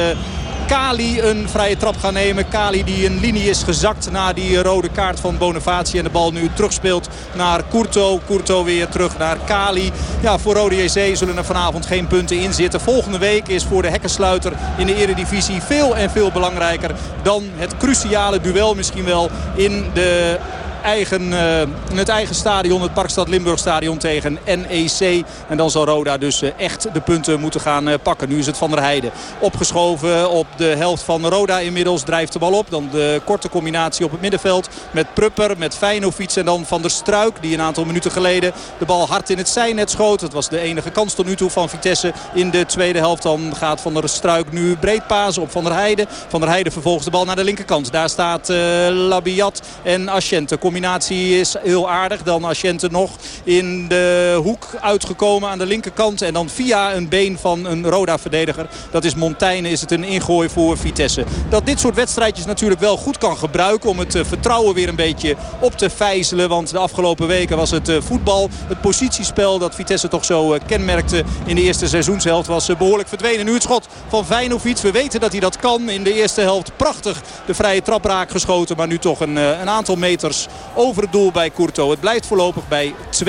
Kali een vrije trap gaan nemen. Kali die een linie is gezakt na die rode kaart van Bonavaci. En de bal nu terugspeelt naar Kurto. Kurto weer terug naar Kali. Ja, voor Rode JC zullen er vanavond geen punten in zitten. Volgende week is voor de hekkensluiter in de eredivisie veel en veel belangrijker dan het cruciale duel misschien wel in de eigen, uh, in het eigen stadion, het Parkstad Limburg stadion tegen NEC. En dan zal Roda dus uh, echt de punten moeten gaan uh, pakken. Nu is het Van der Heijden opgeschoven op de helft van Roda inmiddels. Drijft de bal op. Dan de korte combinatie op het middenveld met Prupper, met Feyenoord en dan Van der Struik. Die een aantal minuten geleden de bal hard in het zijnet schoot. Dat was de enige kans tot nu toe van Vitesse in de tweede helft. Dan gaat Van der Struik nu breed pasen op Van der Heijden. Van der Heijden vervolgens de bal naar de linkerkant. Daar staat Labiat en Asciente combinatie is heel aardig. Dan Asciente nog in de hoek uitgekomen aan de linkerkant. En dan via een been van een Roda-verdediger. Dat is Montaigne is het een ingooi voor Vitesse. Dat dit soort wedstrijdjes natuurlijk wel goed kan gebruiken. Om het vertrouwen weer een beetje op te vijzelen. Want de afgelopen weken was het voetbal. Het positiespel dat Vitesse toch zo kenmerkte in de eerste seizoenshelft. Was behoorlijk verdwenen. Nu het schot van Vijnovic. We weten dat hij dat kan. In de eerste helft prachtig de vrije trap raak geschoten. Maar nu toch een, een aantal meters over het doel bij Courto. Het blijft voorlopig bij 2-0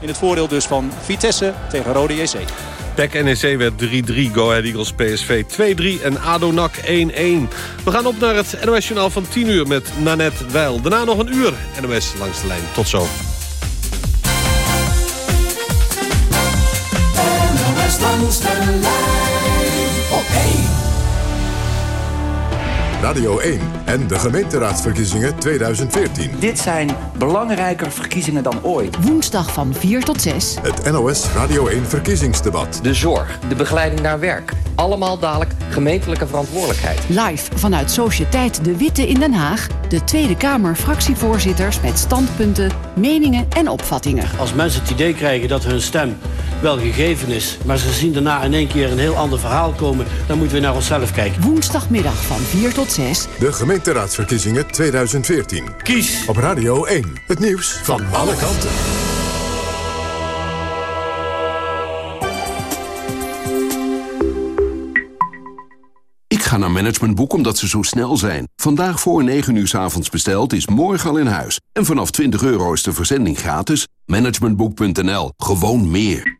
in het voordeel dus van Vitesse tegen Rode JC. PEC NEC werd 3-3, Go Ahead Eagles PSV 2-3 en ADO NAC 1-1. We gaan op naar het NOS Journaal van 10 uur met Nanette Weil. Daarna nog een uur NOS langs de lijn. Tot zo. NOS langs de lijn Radio 1 en de gemeenteraadsverkiezingen 2014. Dit zijn belangrijker verkiezingen dan ooit. Woensdag van 4 tot 6. Het NOS Radio 1 verkiezingsdebat. De zorg, de begeleiding naar werk. Allemaal dadelijk gemeentelijke verantwoordelijkheid. Live vanuit Sociëteit De Witte in Den Haag. De Tweede Kamer fractievoorzitters met standpunten, meningen en opvattingen. Als mensen het idee krijgen dat hun stem wel gegeven is... maar ze zien daarna in één keer een heel ander verhaal komen... dan moeten we naar onszelf kijken. Woensdagmiddag van 4 tot 6. De gemeenteraadsverkiezingen 2014. Kies op Radio 1. Het nieuws van alle kanten. Ik ga naar Managementboek omdat ze zo snel zijn. Vandaag voor 9 uur s avonds besteld is morgen al in huis. En vanaf 20 euro is de verzending gratis. Managementboek.nl. Gewoon meer.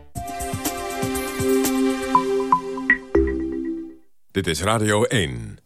Dit is Radio 1.